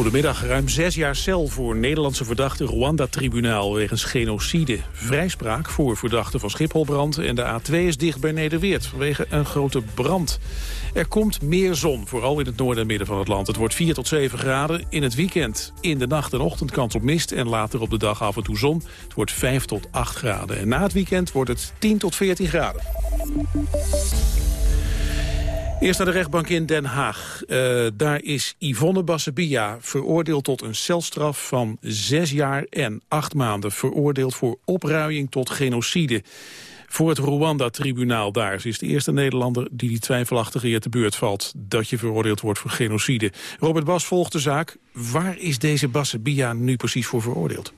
Goedemiddag. Ruim zes jaar cel voor Nederlandse verdachte Rwanda-tribunaal wegens genocide. Vrijspraak voor verdachten van Schipholbrand en de A2 is dicht bij Nederweert vanwege een grote brand. Er komt meer zon, vooral in het noorden en midden van het land. Het wordt 4 tot 7 graden. In het weekend in de nacht en ochtend kans op mist en later op de dag af en toe zon. Het wordt 5 tot 8 graden. En na het weekend wordt het 10 tot 14 graden. Eerst naar de rechtbank in Den Haag. Uh, daar is Yvonne Bassebia veroordeeld tot een celstraf van zes jaar en acht maanden. Veroordeeld voor opruiing tot genocide. Voor het Rwanda-tribunaal daar. Ze is de eerste Nederlander die die twijfelachtige hier te beurt valt... dat je veroordeeld wordt voor genocide. Robert Bas volgt de zaak. Waar is deze Bassebia nu precies voor veroordeeld?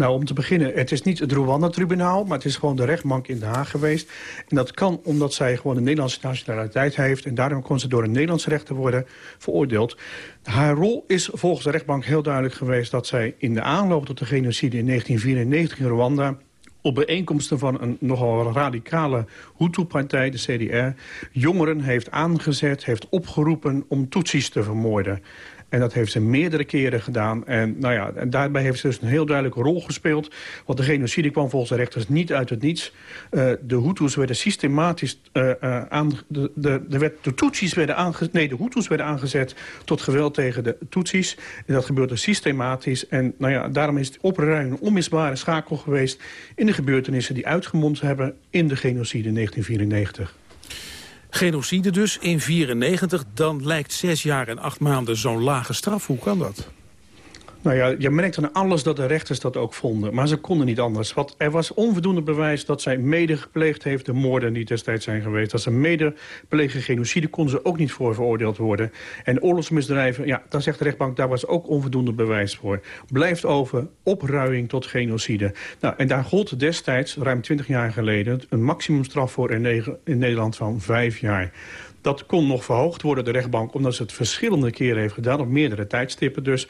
Nou, om te beginnen, het is niet het Rwanda-tribunaal... maar het is gewoon de rechtbank in Den Haag geweest. En dat kan omdat zij gewoon een Nederlandse nationaliteit heeft... en daarom kon ze door een Nederlandse rechter worden veroordeeld. Haar rol is volgens de rechtbank heel duidelijk geweest... dat zij in de aanloop tot de genocide in 1994 in Rwanda op bijeenkomsten van een nogal radicale Hutu-partij, de CDR... jongeren heeft aangezet, heeft opgeroepen om Tutsis te vermoorden. En dat heeft ze meerdere keren gedaan. En, nou ja, en daarbij heeft ze dus een heel duidelijke rol gespeeld. Want de genocide kwam volgens de rechters niet uit het niets. Uh, de Hutus werden systematisch uh, aan... De, de, de, Tutsis werden aangezet... Nee, de Hutus werden aangezet tot geweld tegen de Tutsis. En dat gebeurde systematisch. En nou ja, daarom is het opruiming een onmisbare schakel geweest... in de gebeurtenissen die uitgemond hebben in de genocide in 1994. Genocide dus in 94, dan lijkt zes jaar en acht maanden zo'n lage straf. Hoe kan dat? Nou ja, je merkt aan alles dat de rechters dat ook vonden. Maar ze konden niet anders. Want er was onvoldoende bewijs dat zij mede gepleegd heeft... de moorden die destijds zijn geweest. Dat ze mede plegen genocide konden ze ook niet voor veroordeeld worden. En oorlogsmisdrijven, ja, daar zegt de rechtbank... daar was ook onvoldoende bewijs voor. Blijft over opruiing tot genocide. Nou, en daar gold destijds, ruim 20 jaar geleden... een maximumstraf voor in Nederland van vijf jaar. Dat kon nog verhoogd worden, de rechtbank, omdat ze het verschillende keren heeft gedaan, op meerdere tijdstippen. Dus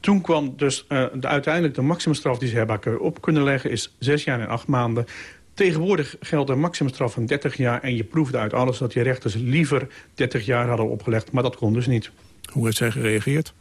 toen kwam dus uh, de, uiteindelijk de maximumstraf die ze hebben op kunnen leggen, is zes jaar en acht maanden. Tegenwoordig geldt een maximumstraf van 30 jaar en je proefde uit alles dat je rechters liever 30 jaar hadden opgelegd, maar dat kon dus niet. Hoe heeft zij gereageerd?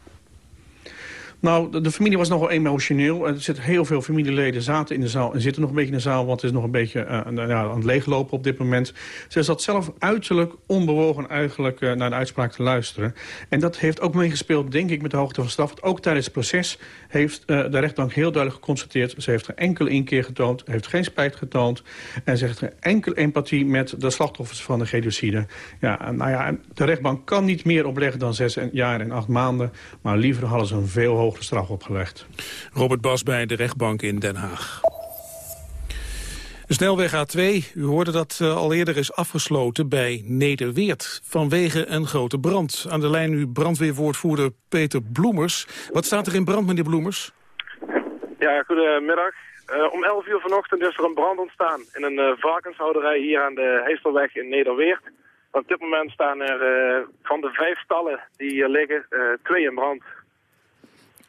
Nou, de, familie was nogal emotioneel. Er zitten heel veel familieleden zaten in de zaal en zitten nog een beetje in de zaal... want het is nog een beetje ja, aan het leeglopen op dit moment. Ze zat zelf uiterlijk onbewogen eigenlijk uh, naar de uitspraak te luisteren. En dat heeft ook meegespeeld, denk ik, met de hoogte van straf. Ook tijdens het proces heeft uh, de rechtbank heel duidelijk geconstateerd... ze heeft geen enkele inkeer getoond, heeft geen spijt getoond... en ze heeft geen enkele empathie met de slachtoffers van de genocide. Ja, nou ja, de rechtbank kan niet meer opleggen dan zes jaar en acht maanden... maar liever hadden ze een veel hoger hogere straf opgelegd. Robert Bas bij de rechtbank in Den Haag. De snelweg A2, u hoorde dat uh, al eerder is afgesloten bij Nederweert... vanwege een grote brand. Aan de lijn nu brandweerwoordvoerder Peter Bloemers. Wat staat er in brand, meneer Bloemers? Ja, goedemiddag. Uh, om 11 uur vanochtend is er een brand ontstaan in een uh, varkenshouderij hier aan de Heestelweg in Nederweert. Op dit moment staan er van de vijf stallen die hier liggen twee in brand.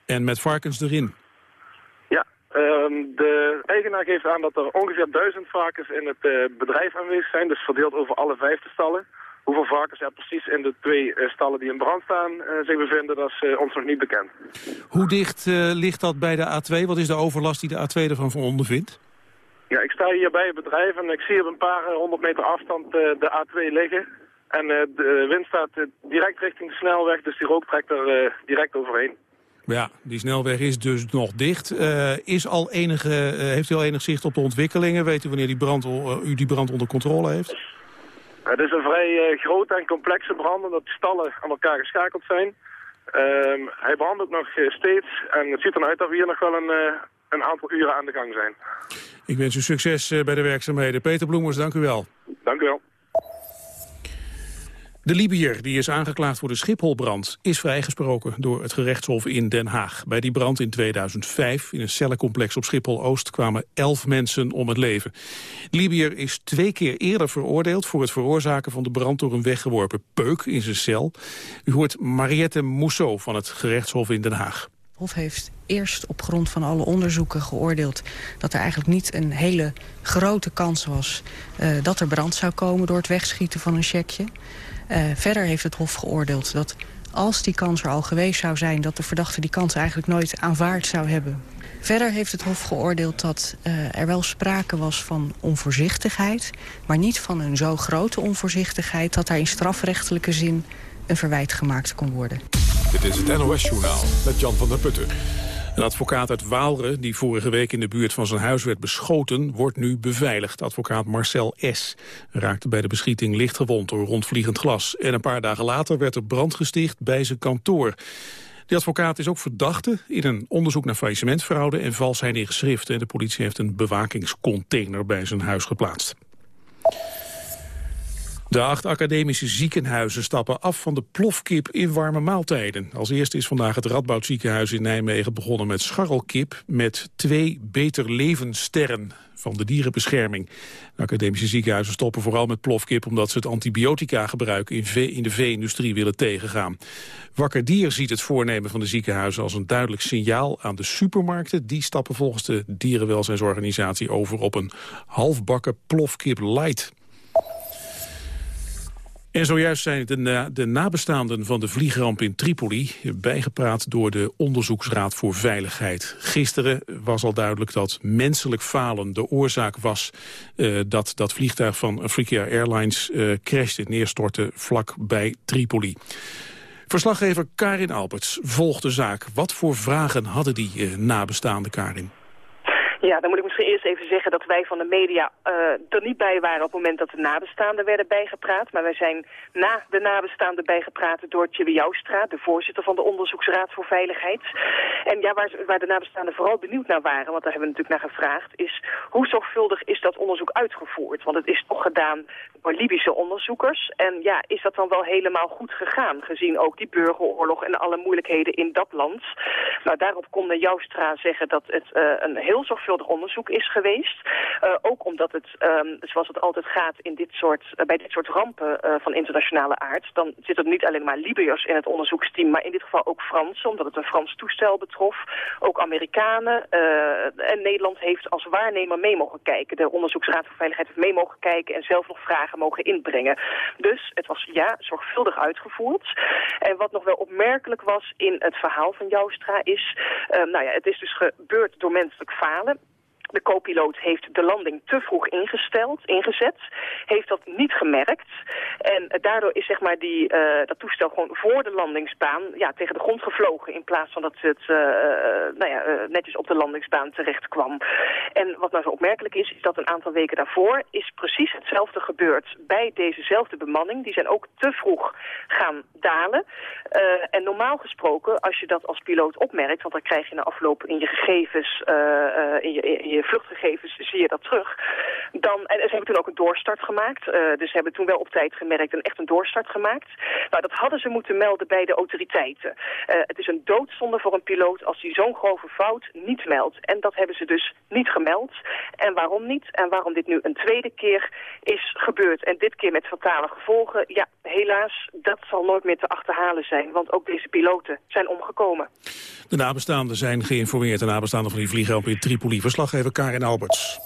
En met varkens erin? Ja, ehm, de eigenaar geeft aan dat er ongeveer duizend varkens in het uh, bedrijf aanwezig zijn. Dus verdeeld over alle vijfde stallen. Hoeveel varkens er precies in de twee uh, stallen die in brand staan uh, zich bevinden, dat is ons nog niet bekend. Hoe dicht ligt dat bij de A2? Wat is de overlast die de A2 ervan ondervindt? Ja, ik sta hier bij het bedrijf en ik zie op een paar honderd meter afstand de A2 liggen. En de wind staat direct richting de snelweg, dus die rook trekt er direct overheen. Ja, die snelweg is dus nog dicht. Uh, is al enige, uh, heeft u al enig zicht op de ontwikkelingen? Weet u wanneer die brand, uh, u die brand onder controle heeft? Het is een vrij grote en complexe brand, omdat de stallen aan elkaar geschakeld zijn. Ehm, hij brandt ook nog steeds en het ziet eruit dat we hier nog wel een, een aantal uren aan de gang zijn. Ik wens u succes bij de werkzaamheden. Peter Bloemers, dank u wel. Dank u wel. De Libiër, die is aangeklaagd voor de Schipholbrand, is vrijgesproken door het gerechtshof in Den Haag. Bij die brand in 2005 in een cellencomplex op Schiphol-Oost kwamen elf mensen om het leven. Libiër is twee keer eerder veroordeeld voor het veroorzaken van de brand door een weggeworpen peuk in zijn cel. U hoort Mariette Mousseau van het gerechtshof in Den Haag. Hof heeft eerst op grond van alle onderzoeken geoordeeld... dat er eigenlijk niet een hele grote kans was... Uh, dat er brand zou komen door het wegschieten van een checkje. Uh, verder heeft het Hof geoordeeld dat als die kans er al geweest zou zijn... dat de verdachte die kans eigenlijk nooit aanvaard zou hebben. Verder heeft het Hof geoordeeld dat uh, er wel sprake was van onvoorzichtigheid... maar niet van een zo grote onvoorzichtigheid... dat daar in strafrechtelijke zin een verwijt gemaakt kon worden. Dit is het NOS-journaal met Jan van der Putten. Een advocaat uit Waalre, die vorige week in de buurt van zijn huis werd beschoten, wordt nu beveiligd. Advocaat Marcel S. raakte bij de beschieting licht gewond door rondvliegend glas. En een paar dagen later werd er brand gesticht bij zijn kantoor. De advocaat is ook verdachte in een onderzoek naar faillissementfraude en valsheid in geschriften. De politie heeft een bewakingscontainer bij zijn huis geplaatst. De acht academische ziekenhuizen stappen af van de plofkip in warme maaltijden. Als eerste is vandaag het Radboud ziekenhuis in Nijmegen begonnen met scharrelkip met twee beter levenssterren van de dierenbescherming. De academische ziekenhuizen stoppen vooral met plofkip omdat ze het antibiotica gebruik in, in de vee-industrie willen tegengaan. Wakker Dier ziet het voornemen van de ziekenhuizen als een duidelijk signaal aan de supermarkten. Die stappen volgens de dierenwelzijnsorganisatie over op een halfbakken plofkip light. En zojuist zijn de, de nabestaanden van de vliegramp in Tripoli bijgepraat door de Onderzoeksraad voor Veiligheid. Gisteren was al duidelijk dat menselijk falen de oorzaak was uh, dat dat vliegtuig van Afrika Airlines uh, crashte, neerstortte vlak bij Tripoli. Verslaggever Karin Alberts volgt de zaak. Wat voor vragen hadden die uh, nabestaanden, Karin? Ja, dan moet ik misschien eerst even zeggen dat wij van de media uh, er niet bij waren op het moment dat de nabestaanden werden bijgepraat. Maar wij zijn na de nabestaanden bijgepraat door Tjibbe Joustra, de voorzitter van de Onderzoeksraad voor Veiligheid. En ja, waar, de nabestaanden vooral benieuwd naar waren, want daar hebben we natuurlijk naar gevraagd, is hoe zorgvuldig is dat onderzoek uitgevoerd? Want het is toch gedaan door Libische onderzoekers. En ja, is dat dan wel helemaal goed gegaan, gezien ook die burgeroorlog en alle moeilijkheden in dat land? Nou, daarop kon de Joustra zeggen dat het uh, een heel zorgvuldig onderzoek is geweest. Uh, ook omdat het, um, zoals het altijd gaat in dit soort, uh, bij dit soort rampen uh, van internationale aard... dan zitten er niet alleen maar Libiërs in het onderzoeksteam... maar in dit geval ook Fransen, omdat het een Frans toestel betrof. Ook Amerikanen. en Nederland heeft als waarnemer mee mogen kijken. De Onderzoeksraad voor Veiligheid heeft mee mogen kijken... en zelf nog vragen mogen inbrengen. Dus het was, ja, zorgvuldig uitgevoerd. En wat nog wel opmerkelijk was in het verhaal van Joustra is... nou ja, het is dus gebeurd door menselijk falen. De co-piloot heeft de landing te vroeg ingesteld, ingezet. Heeft dat niet gemerkt. En daardoor is zeg maar die, uh, dat toestel gewoon voor de landingsbaan ja, tegen de grond gevlogen. In plaats van dat het uh, nou ja, netjes op de landingsbaan terecht kwam. En wat nou zo opmerkelijk is, is dat een aantal weken daarvoor is precies hetzelfde gebeurd bij dezezelfde bemanning. Die zijn ook te vroeg gaan dalen. en normaal gesproken, als je dat als piloot opmerkt, want dan krijg je na afloop in je gegevens, in je, in je vluchtgegevens zie je dat terug. Dan, en ze hebben toen ook een doorstart gemaakt. Uh, dus ze hebben toen wel op tijd gemerkt en echt een doorstart gemaakt. Nou, dat hadden ze moeten melden bij de autoriteiten. Uh, het is een doodzonde voor een piloot als hij zo'n grove fout niet meldt. En dat hebben ze dus niet gemeld. En waarom niet? En waarom dit nu een tweede keer is gebeurd. En dit keer met fatale gevolgen. Ja, helaas, dat zal nooit meer te achterhalen zijn. Want ook deze piloten zijn omgekomen. De nabestaanden zijn geïnformeerd. De nabestaanden van die vliegramp in Tripoli. Verslaggever Karin Alberts.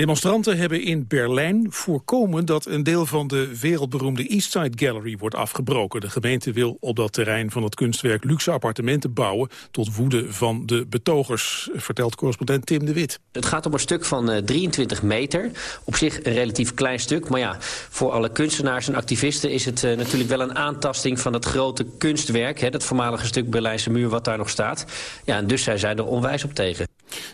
Demonstranten hebben in Berlijn voorkomen dat een deel van de wereldberoemde Eastside Gallery wordt afgebroken. De gemeente wil op dat terrein van het kunstwerk luxe appartementen bouwen tot woede van de betogers, vertelt correspondent Tim de Wit. Het gaat om een stuk van uh, 23 meter. Op zich een relatief klein stuk, maar ja, voor alle kunstenaars en activisten is het uh, natuurlijk wel een aantasting van het grote kunstwerk, hè, dat voormalige stuk Berlijnse muur wat daar nog staat. Ja, en dus zijn zij er onwijs op tegen.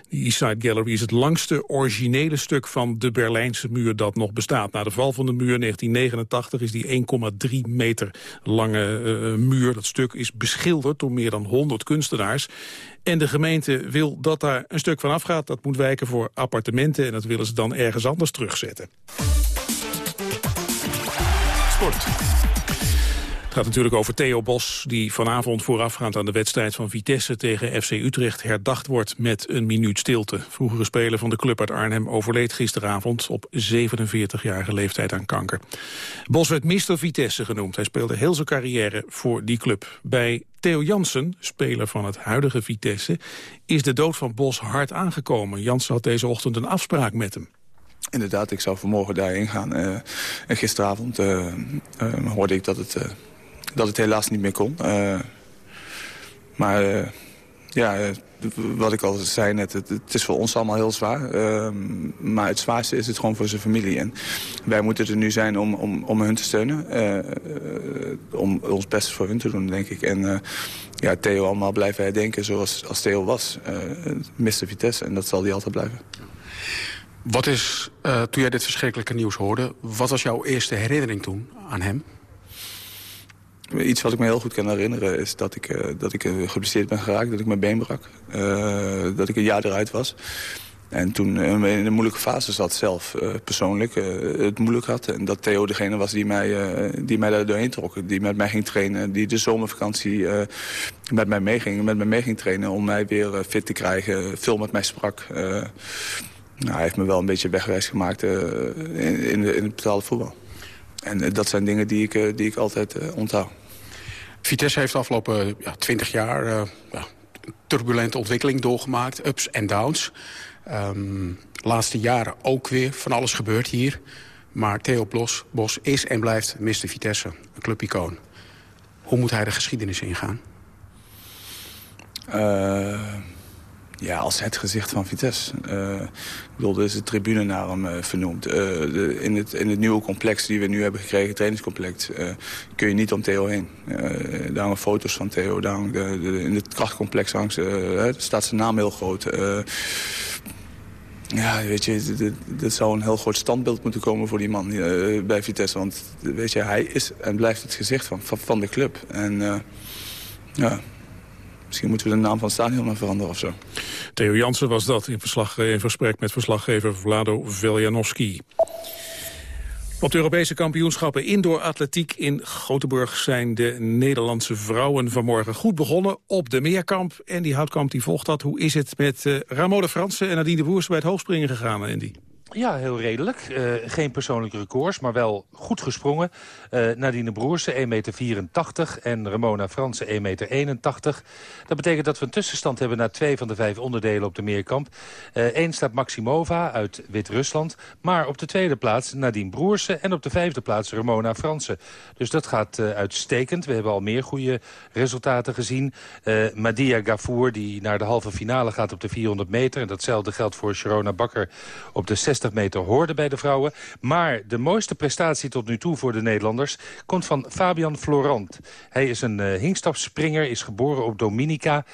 De Eastside Gallery is het langste originele stuk van de Berlijnse muur dat nog bestaat. Na de val van de muur in 1989 is die 1,3 meter lange uh, muur. Dat stuk is beschilderd door meer dan 100 kunstenaars. En de gemeente wil dat daar een stuk van afgaat. Dat moet wijken voor appartementen en dat willen ze dan ergens anders terugzetten. Sport gaat natuurlijk over Theo Bos, die vanavond voorafgaand aan de wedstrijd van Vitesse tegen FC Utrecht herdacht wordt met een minuut stilte. Vroegere speler van de club uit Arnhem overleed gisteravond op 47-jarige leeftijd aan kanker. Bos werd Mr. Vitesse genoemd. Hij speelde heel zijn carrière voor die club. Bij Theo Jansen, speler van het huidige Vitesse, is de dood van Bos hard aangekomen. Jansen had deze ochtend een afspraak met hem. Inderdaad, ik zou vanmorgen daarheen gaan. Uh, en gisteravond uh, uh, hoorde ik dat het, dat het helaas niet meer kon. maar ja, wat ik al zei net, het, het, is voor ons allemaal heel zwaar. maar het zwaarste is het gewoon voor zijn familie. En wij moeten er nu zijn om, om, om hun te steunen. om ons best voor hun te doen, denk ik. En ja, Theo allemaal blijven herdenken zoals als Theo was. Mr. Vitesse, en dat zal hij altijd blijven. Wat is, toen jij dit verschrikkelijke nieuws hoorde... wat was jouw eerste herinnering toen aan hem? Iets wat ik me heel goed kan herinneren is dat ik, uh, dat ik uh, geblesseerd ben geraakt. Dat ik mijn been brak. dat ik een jaar eruit was. En toen in een moeilijke fase zat zelf, persoonlijk, het moeilijk had. En dat Theo degene was die mij, die mij daar doorheen trok. Die met mij ging trainen. Die de zomervakantie met mij meeging, met mij mee ging trainen. Om mij weer fit te krijgen. Veel met mij sprak. Nou, hij heeft me wel een beetje wegwijs gemaakt in, in, in, het betaalde voetbal. En uh, dat zijn dingen die ik, uh, die ik altijd onthoud. Vitesse heeft de afgelopen ja, 20 jaar ja, turbulente ontwikkeling doorgemaakt. Ups en downs. Um, laatste jaren ook weer van alles gebeurd hier. Maar Theo Bos, Bos is en blijft Mr. Vitesse, een clubicoon. Hoe moet hij de geschiedenis ingaan? Ja, als het gezicht van Vitesse. Uh, ik bedoel, er is tribune naar hem uh, vernoemd. De, in, het, in het nieuwe complex die we nu hebben gekregen, trainingscomplex... kun je niet om Theo heen. daar hangen foto's van Theo. Daar de, in het krachtcomplex hangt, staat zijn naam heel groot. ja, weet je, dat zou een heel groot standbeeld moeten komen voor die man bij Vitesse. Want weet je, hij is en blijft het gezicht van, van, van de club. En ja, Misschien moeten we de naam van het stadion maar veranderen of zo. Theo Jansen was dat in, verslag, in gesprek met verslaggever Vlado Veljanovski. Op de Europese kampioenschappen indoor atletiek in Gothenburg zijn de Nederlandse vrouwen vanmorgen goed begonnen op de Meerkamp. En die Houtkamp die volgt dat. Hoe is het met uh, Ramode Fransen en Nadine de Boers bij het hoogspringen gegaan, Andy? Ja, heel redelijk. Uh, geen persoonlijke records, maar wel goed gesprongen. Uh, Nadine Broersen 1,84 meter en Ramona Fransen 1,81 meter. Dat betekent dat we een tussenstand hebben na twee van de vijf onderdelen op de meerkamp. Eén uh, staat Maximova uit Wit-Rusland. Maar op de tweede plaats Nadine Broersen en op de vijfde plaats Ramona Fransen. Dus dat gaat uitstekend. We hebben al meer goede resultaten gezien. Madia Gafour die naar de halve finale gaat op de 400 meter. En datzelfde geldt voor Sharona Bakker op de 60 meter hoorde bij de vrouwen. Maar de mooiste prestatie tot nu toe voor de Nederlanders... komt van Fabian Florent. Hij is een uh, hinkstapspringer, is geboren op Dominica...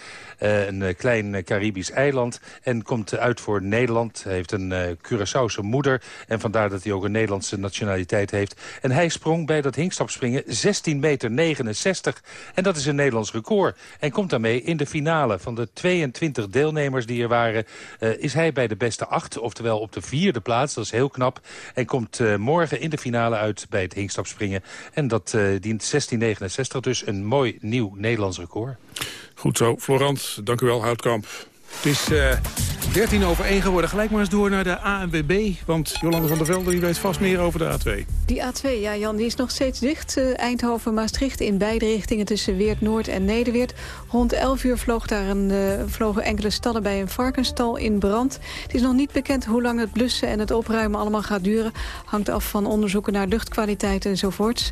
Uh, een uh, klein Caribisch eiland. En komt uit voor Nederland. Hij heeft een Curaçaose moeder. En vandaar dat hij ook een Nederlandse nationaliteit heeft. En hij sprong bij dat hinkstapspringen 16 meter 69. En dat is een Nederlands record. En komt daarmee in de finale van de 22 deelnemers die er waren... is hij bij de beste acht, oftewel op de vierde plaats. Dat is heel knap. En komt uh, morgen in de finale uit bij het hinkstapspringen. En dat uh, dient 1669, dus een mooi nieuw Nederlands record. Goed zo. Florant, dank u wel, Houtkamp. Het is uh, eh, 13 over 1 geworden. Gelijk maar eens door naar de ANWB. Want Jolande van der Velde die weet vast meer over de A2. Die A2, ja Jan, die is nog steeds dicht. Uh, Eindhoven-Maastricht in beide richtingen tussen Weert-Noord en Nederweert. Rond 11 uur vloog daar een, uh, vlogen enkele stallen bij een varkenstal in brand. Het is nog niet bekend hoe lang het blussen en het opruimen allemaal gaat duren. Hangt af van onderzoeken naar luchtkwaliteit enzovoorts.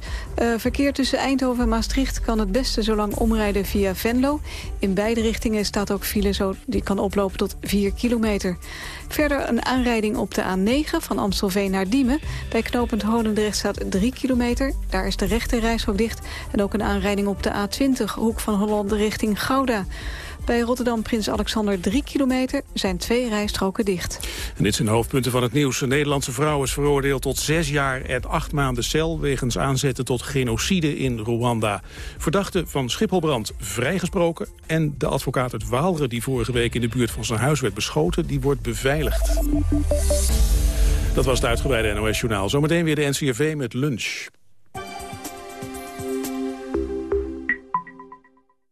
Verkeer tussen Eindhoven en Maastricht kan het beste zo lang omrijden via Venlo. In beide richtingen staat ook file zo... Die kan oplopen tot 4 kilometer. Verder een aanrijding op de A9 van Amstelveen naar Diemen. Bij knooppunt Holendrecht staat 3 kilometer. Daar is de rechte reishok dicht. En ook een aanrijding op de A20, hoek van Holland richting Gouda. Bij Rotterdam Prins Alexander 3 kilometer zijn twee rijstroken dicht. En dit zijn de hoofdpunten van het nieuws. Een Nederlandse vrouw is veroordeeld tot zes jaar en acht maanden cel... wegens aanzetten tot genocide in Rwanda. Verdachte van Schipholbrand vrijgesproken... en de advocaat uit Waalre die vorige week in de buurt van zijn huis werd beschoten... die wordt beveiligd. Dat was het uitgebreide NOS-journaal. Zometeen weer de NCRV met lunch.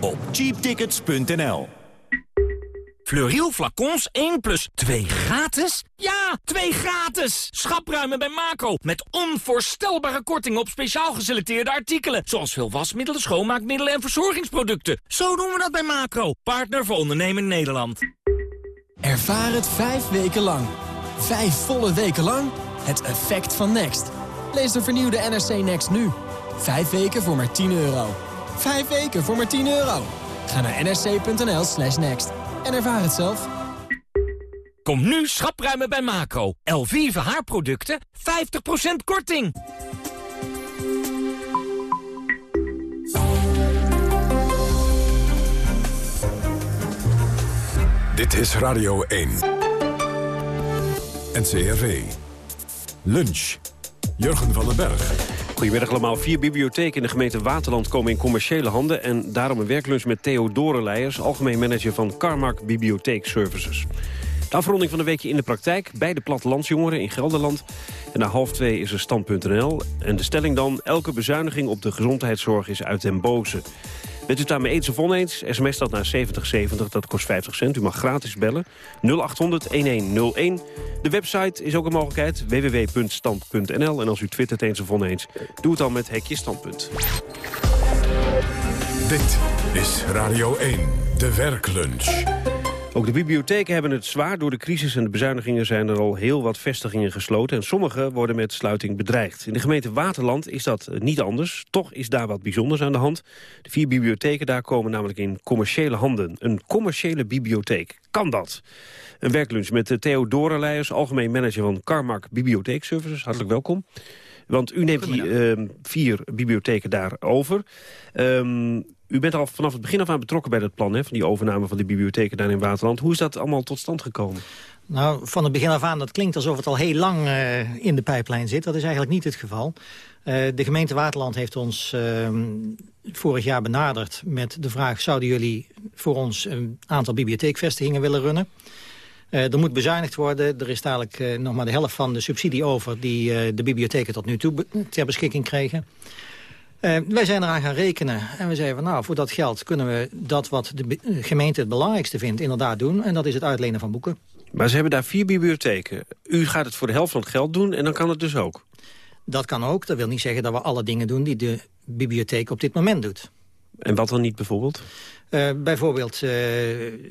op cheaptickets.nl. Fleuriel flacons 1 plus 2 gratis? Ja, 2 gratis! Schapruimen bij Macro. Met onvoorstelbare kortingen op speciaal geselecteerde artikelen. Zoals veel wasmiddelen, schoonmaakmiddelen en verzorgingsproducten. Zo doen we dat bij Macro. Partner voor ondernemen Nederland. Ervaar het vijf weken lang. Vijf volle weken lang. Het effect van Next. Lees de vernieuwde NRC Next nu. Vijf weken voor maar 10 euro. Vijf weken voor maar 10 euro. Ga naar nrc.nl slash next en ervaar het zelf. Kom nu schapruimen bij Macro. Elvive haarproducten, 50% korting. Dit is Radio 1. NCRV. Lunch. Jurgen van den Berg. Goedemiddag allemaal. Vier bibliotheken in de gemeente Waterland komen in commerciële handen... en daarom een werklunch met Theodore Leijers... algemeen manager van Carmack Bibliotheek Services. De afronding van de weekje in de praktijk bij de plattelandsjongeren in Gelderland. En na half twee is er stand.nl. En de stelling dan, elke bezuiniging op de gezondheidszorg is uit den boze. Bent u het daarmee eens of oneens? SMS dat naar 7070, dat kost 50 cent. U mag gratis bellen. 0800-1101. De website is ook een mogelijkheid, www.stand.nl. En als u twittert eens of oneens, doe het dan met Hekje Standpunt. Dit is Radio 1, de werklunch. Ook de bibliotheken hebben het zwaar. Door de crisis en de bezuinigingen zijn er al heel wat vestigingen gesloten. En sommige worden met sluiting bedreigd. In de gemeente Waterland is dat niet anders. Toch is daar wat bijzonders aan de hand. De vier bibliotheken daar komen namelijk in commerciële handen. Een commerciële bibliotheek. Kan dat? Een werklunch met Theo Dorenleijers, algemeen manager van Carmack Bibliotheekservices. Hartelijk welkom. Want u neemt die uh, vier bibliotheken daar over. Um, u bent al vanaf het begin af aan betrokken bij dat plan... Hè, van die overname van die bibliotheken daar in Waterland. Hoe is dat allemaal tot stand gekomen? Nou, van het begin af aan, dat klinkt alsof het al heel lang uh, in de pijplijn zit. Dat is eigenlijk niet het geval. Uh, de gemeente Waterland heeft ons uh, vorig jaar benaderd met de vraag... zouden jullie voor ons een aantal bibliotheekvestigingen willen runnen? Uh, er moet bezuinigd worden. Er is dadelijk nog maar de helft van de subsidie over... die de bibliotheken tot nu toe ter beschikking kregen. Uh, wij zijn eraan gaan rekenen en we zeiden van nou, voor dat geld kunnen we dat wat de gemeente het belangrijkste vindt inderdaad doen. En dat is het uitlenen van boeken. Maar ze hebben daar vier bibliotheken. U gaat het voor de helft van het geld doen en dan kan het dus ook? Dat kan ook. Dat wil niet zeggen dat we alle dingen doen die de bibliotheek op dit moment doet. En wat dan niet bijvoorbeeld? Uh, bijvoorbeeld uh,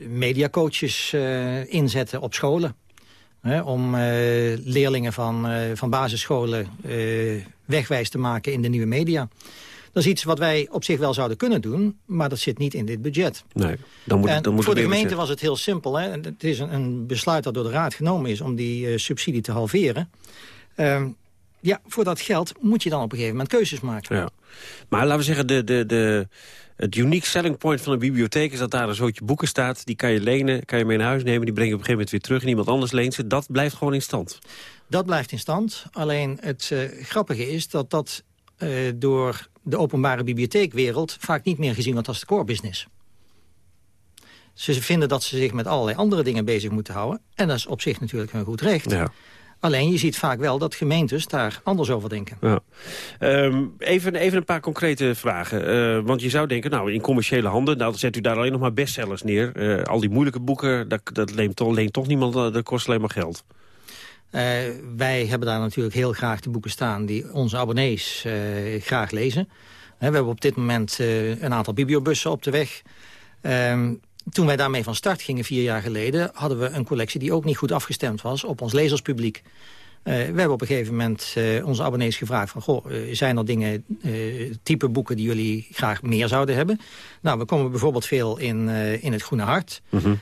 mediacoaches inzetten op scholen. Hè, om leerlingen van, van basisscholen wegwijs te maken in de nieuwe media. Dat is iets wat wij op zich wel zouden kunnen doen, maar dat zit niet in dit budget. Nee, dan moet, dan moet voor de gemeente was het heel simpel. Hè? Het is een, een, besluit dat door de Raad genomen is om die subsidie te halveren. Uh, ja, voor dat geld moet je dan op een gegeven moment keuzes maken. Ja. Maar laten we zeggen, de, de, de, het unique selling point van een bibliotheek... is dat daar een zootje boeken staat, die kan je lenen, kan je mee naar huis nemen... die breng je op een gegeven moment weer terug en iemand anders leent ze. Dat blijft gewoon in stand. Dat blijft in stand. Alleen het uh, grappige is dat dat uh, door de openbare bibliotheekwereld... vaak niet meer gezien wordt als de core business. Ze vinden dat ze zich met allerlei andere dingen bezig moeten houden. En dat is op zich natuurlijk hun goed recht. Ja. Alleen je ziet vaak wel dat gemeentes daar anders over denken. Ja. Um, even, even een paar concrete vragen. Uh, want je zou denken, nou in commerciële handen... nou dan zet u daar alleen nog maar bestsellers neer. Uh, al die moeilijke boeken, dat, dat leent, toch, leent toch niemand, dat kost alleen maar geld. Uh, wij hebben daar natuurlijk heel graag de boeken staan... die onze abonnees graag lezen. we hebben op dit moment een aantal bibliobussen op de weg... Ehm, toen wij daarmee van start gingen vier jaar geleden... hadden we een collectie die ook niet goed afgestemd was op ons lezerspubliek. Uh, we hebben op een gegeven moment uh, onze abonnees gevraagd van... Goh, uh, zijn er dingen, type boeken die jullie graag meer zouden hebben? Nou, we komen bijvoorbeeld veel in, in het Groene Hart. Mm -hmm.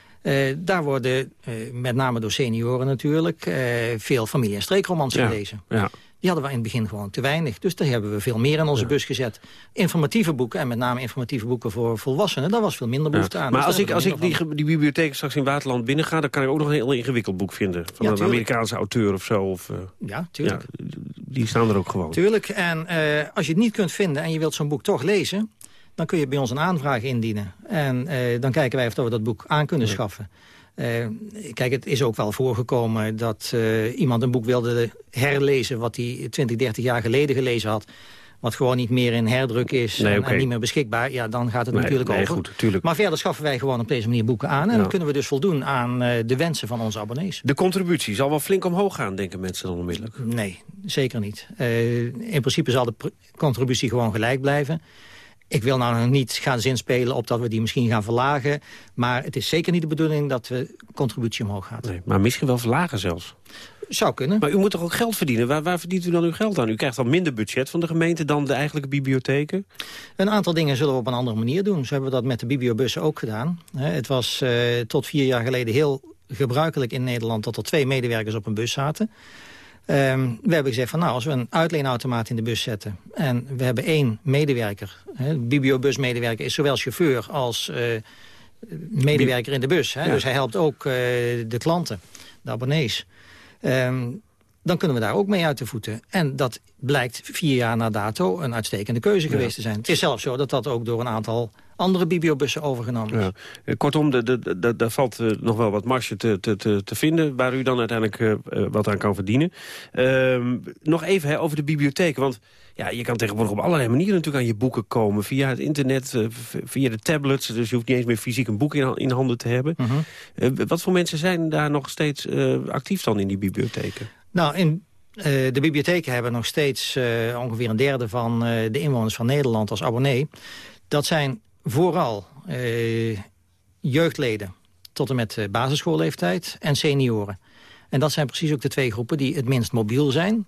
daar worden, met name door senioren natuurlijk... veel familie- en streekromans ja, gelezen. Ja. Die hadden we in het begin gewoon te weinig. Dus daar hebben we veel meer in onze bus gezet. Informatieve boeken, en met name informatieve boeken voor volwassenen... daar was veel minder behoefte aan. Maar Dus als ik, als ik die, die bibliotheek straks in Waterland binnen ga... dan kan ik ook nog een heel ingewikkeld boek vinden. Van Ja, een. Amerikaanse auteur of zo. Of, eh, Ja, tuurlijk. die staan er ook gewoon. Tuurlijk. En eh, als je het niet kunt vinden en je wilt zo'n boek toch lezen... dan kun je bij ons een aanvraag indienen. En eh, dan kijken wij of we dat boek aan kunnen schaffen. Eh, kijk, het is ook wel voorgekomen dat eh, iemand een boek wilde herlezen... wat hij 20, 30 jaar geleden gelezen had wat gewoon niet meer in herdruk is Nee, en, niet meer beschikbaar... ja, dan gaat het Nee, natuurlijk nee, over. goed. Maar verder schaffen wij gewoon op deze manier boeken aan... en Ja. dan kunnen we dus voldoen aan eh, de wensen van onze abonnees. De contributie zal wel flink omhoog gaan, denken mensen dan onmiddellijk. Nee, zeker niet. In principe zal de contributie gewoon gelijk blijven. Ik wil nou nog niet gaan zinspelen op dat we die misschien gaan verlagen. Maar het is zeker niet de bedoeling dat de contributie omhoog gaat. Nee, maar misschien wel verlagen zelfs. Zou kunnen. Maar u moet toch ook geld verdienen? Waar, waar verdient u dan uw geld aan? U krijgt dan minder budget van de gemeente dan de eigenlijke bibliotheken? Een aantal dingen zullen we op een andere manier doen. Zo hebben we dat met de bibliobussen ook gedaan. Het was eh, tot vier jaar geleden heel gebruikelijk in Nederland... dat er twee medewerkers op een bus zaten. Ehm, we hebben gezegd van nou, als we een uitleenautomaat in de bus zetten... en we hebben één medewerker, hè, de bibliobusmedewerker is zowel chauffeur als eh, medewerker in de bus. Hè, Ja. Dus hij helpt ook eh, de klanten, de abonnees. Ehm, dan kunnen we daar ook mee uit de voeten. En dat blijkt vier jaar na dato een uitstekende keuze geweest te zijn. Het is zelfs zo dat dat ook door een aantal andere bibliobussen overgenomen is. Ja. Eh, Kortom, daar valt eh, nog wel wat marge te, te, te, te vinden... waar u dan uiteindelijk eh, wat aan kan verdienen. Ehm, nog even hè, over de bibliotheken. Want ja, je kan tegenwoordig op allerlei manieren natuurlijk aan je boeken komen. Via het internet, via de tablets. Dus je hoeft niet eens meer fysiek een boek in, in handen te hebben. Mhm. Wat voor mensen zijn daar nog steeds actief dan in die bibliotheken? Nou, in eh, de bibliotheken hebben nog steeds eh, ongeveer een derde van eh, de inwoners van Nederland als abonnee. Dat zijn vooral jeugdleden tot en met basisschoolleeftijd en senioren. En dat zijn precies ook de twee groepen die het minst mobiel zijn.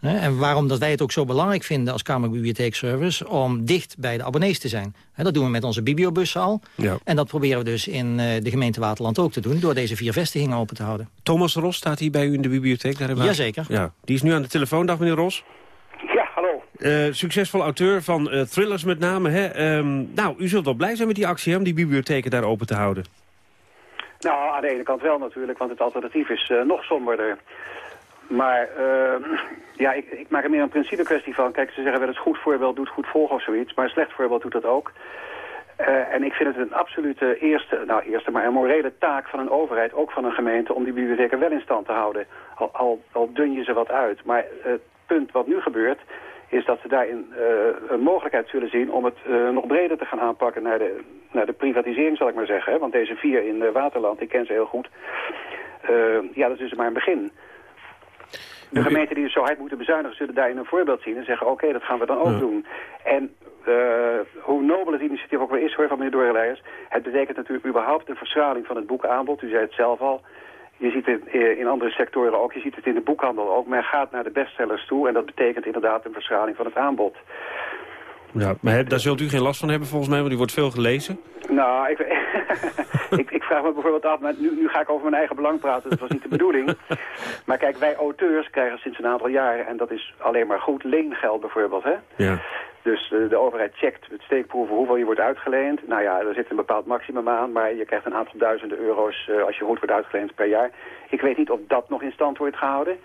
Hè, En waarom dat wij het ook zo belangrijk vinden als Kamerbibliotheekservice... om dicht bij de abonnees te zijn. Hè, Dat doen we met onze bibliobussen al. Ja. En dat proberen we dus in eh, de gemeente Waterland ook te doen... door deze vier vestigingen open te houden. Thomas Ros staat hier bij u in de bibliotheek. Daar Jazeker. Ja, die is nu aan de telefoon. Dag meneer Ros. Ja, hallo. Eh, succesvol auteur van eh, thrillers met name. Hè? Ehm, nou, u zult wel blij zijn met die actie hè, om die bibliotheken daar open te houden. Nou, aan de ene kant wel natuurlijk, want het alternatief is eh, nog somberder. Maar eh, ja, ik, ik maak er meer een principe kwestie van. Kijk, ze zeggen wel eens goed voorbeeld doet goed volgen of zoiets. Maar een slecht voorbeeld doet dat ook. Eh, en ik vind het een absolute eerste, nou eerste, maar een morele taak van een overheid, ook van een gemeente, om die bibliotheken wel in stand te houden. Al, al, al dun je ze wat uit. Maar het punt wat nu gebeurt, is dat ze daarin een mogelijkheid zullen zien om het nog breder te gaan aanpakken naar de, naar de privatisering, zal ik maar zeggen. hè. Want deze vier in eh, Waterland, ik ken ze heel goed. Eh, ja, dat is dus maar een begin. De gemeenten die het zo hard moeten bezuinigen zullen daarin een voorbeeld zien en zeggen oké, dat gaan we dan ook Ja. doen. En eh, hoe nobel het initiatief ook weer is hoor van meneer Doorleijers, het betekent natuurlijk überhaupt een verschraling van het boekenaanbod. U zei het zelf al. Je ziet het in andere sectoren ook, je ziet het in de boekhandel ook. Men gaat naar de bestsellers toe en dat betekent inderdaad een verschraling van het aanbod. Ja, maar daar zult u geen last van hebben volgens mij, want die wordt veel gelezen. Nou, ik, ik, ik vraag me bijvoorbeeld af, maar nu, nu ga ik over mijn eigen belang praten, dat was niet de bedoeling. Maar kijk, wij auteurs krijgen sinds een aantal jaren, en dat is alleen maar goed, leengeld bijvoorbeeld, hè? Ja. Dus eh, de overheid checkt het steekproeven hoeveel je wordt uitgeleend. Nou ja, er zit een bepaald maximum aan, maar je krijgt een aantal duizenden euro's eh, als je goed wordt uitgeleend per jaar. Ik weet niet of dat nog in stand wordt gehouden.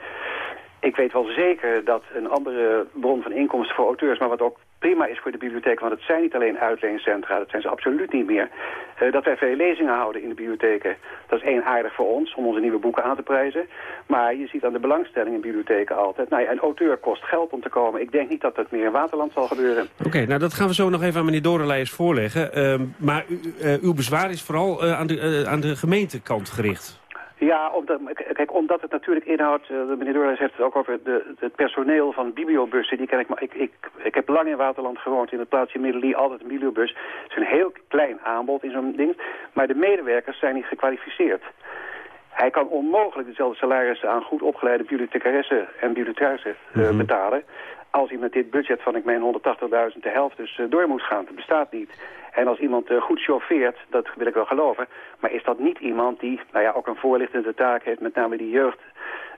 Ik weet wel zeker dat een andere bron van inkomsten voor auteurs, maar wat ook prima is voor de bibliotheek, want het zijn niet alleen uitleencentra, dat zijn ze absoluut niet meer. eh, dat wij veel lezingen houden in de bibliotheken. Dat is één aardig voor ons, om onze nieuwe boeken aan te prijzen. Maar je ziet aan de belangstelling in bibliotheken altijd, nou ja, een auteur kost geld om te komen. Ik denk niet dat dat meer in Waterland zal gebeuren. Oké, nou dat gaan we zo nog even aan meneer Dorenleijers voorleggen. Ehm, maar eh, uw bezwaar is vooral eh, aan, de, aan de gemeentekant gericht. Ja, omdat, kijk, omdat het natuurlijk inhoudt, eh, de meneer Doorlijs heeft het ook over de, het personeel van bibliobussen. Die ken ik, maar ik, ik, ik heb lang in Waterland gewoond, in het plaatsje Middelie, altijd een bibliobus. Het is een heel klein aanbod in zo'n ding, maar de medewerkers zijn niet gekwalificeerd. Hij kan onmogelijk dezelfde salarissen aan goed opgeleide bibliothecaressen en bibliothecarissen eh, betalen. Als hij met dit budget van, ik meen, 180.000 de helft dus eh, door moet gaan. Dat bestaat niet. En als iemand eh, goed chauffeert, dat wil ik wel geloven. Maar is dat niet iemand die nou ja, ook een voorlichtende taak heeft, met name die jeugd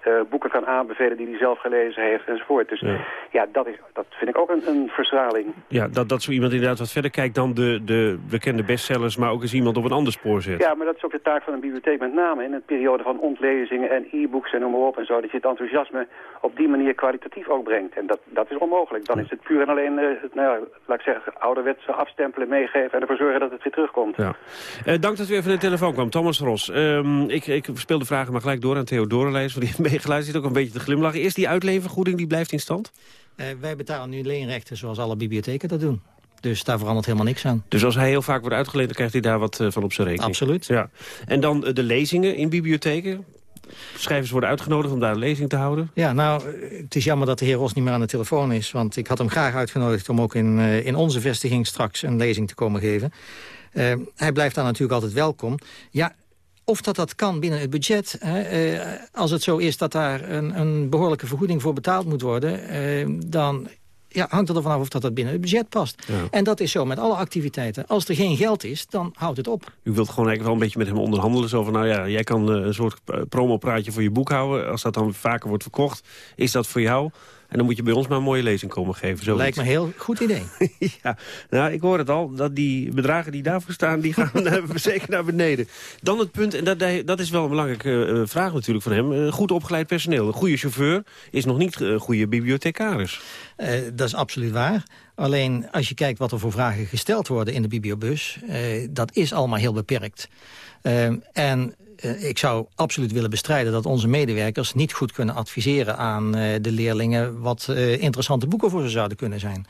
eh, boeken kan aanbevelen die hij zelf gelezen heeft enzovoort. Dus ja, Ja. dat, is, dat vind ik ook een, een verschraling. Ja, dat, dat zo iemand inderdaad wat verder kijkt dan de, de bekende bestsellers... maar ook eens iemand op een ander spoor zet. Ja, maar dat is ook de taak van een bibliotheek met name in een periode van ontlezingen en e-books en noem maar op en zo. Dat je het enthousiasme op die manier kwalitatief ook brengt. En dat, dat is onmogelijk. Dan is het puur en alleen, eh, nou ja, laat ik zeggen, ouderwetse afstempelen, meegeven en ervoor zorgen dat het weer terugkomt. Ja. Eh, dank dat u even naar de telefoon kwam. Thomas Ros. Ehm, ik, ik speel de vragen maar gelijk door aan Theo Dorenlijs. Want die heeft meegeluisterd. Zit ook een beetje te glimlachen. Eerst die uitleenvergoeding, die blijft in stand? Eh, wij betalen nu leenrechten zoals alle bibliotheken dat doen. Dus daar verandert helemaal niks aan. Dus als hij heel vaak wordt uitgeleend, dan krijgt hij daar wat eh, van op zijn rekening? Absoluut. Ja. En dan eh, de lezingen in bibliotheken? Schrijvers worden uitgenodigd om daar een lezing te houden? Ja, nou, het is jammer dat de heer Ros niet meer aan de telefoon is. Want ik had hem graag uitgenodigd om ook in, in onze vestiging straks een lezing te komen geven. Hij blijft daar natuurlijk altijd welkom. Ja, of dat dat kan binnen het budget, hè, eh, als het zo is dat daar een, een behoorlijke vergoeding voor betaald moet worden, eh, dan ja, hangt het ervan af of dat, dat binnen het budget past. Ja. En dat is zo met alle activiteiten. Als er geen geld is, dan houdt het op. U wilt gewoon eigenlijk wel een beetje met hem onderhandelen. Zo van, nou ja, jij kan eh, een soort promopraatje voor je boek houden. Als dat dan vaker wordt verkocht, is dat voor jou. En dan moet je bij ons maar een mooie lezing komen geven. Zoiets. Lijkt me een heel goed idee. ja, nou, ik hoor het al. Dat die bedragen die daarvoor staan, die gaan eh, zeker naar beneden. Dan het punt, en dat, dat is wel een belangrijke eh, vraag natuurlijk van hem. eh, goed opgeleid personeel. Een goede chauffeur is nog niet een goede bibliothecaris. Dat is absoluut waar. Alleen als je kijkt wat er voor vragen gesteld worden in de bibliobus... eh, dat is allemaal heel beperkt. Eh, en ik zou absoluut willen bestrijden dat onze medewerkers... niet goed kunnen adviseren aan eh, de leerlingen... wat eh, interessante boeken voor ze zouden kunnen zijn.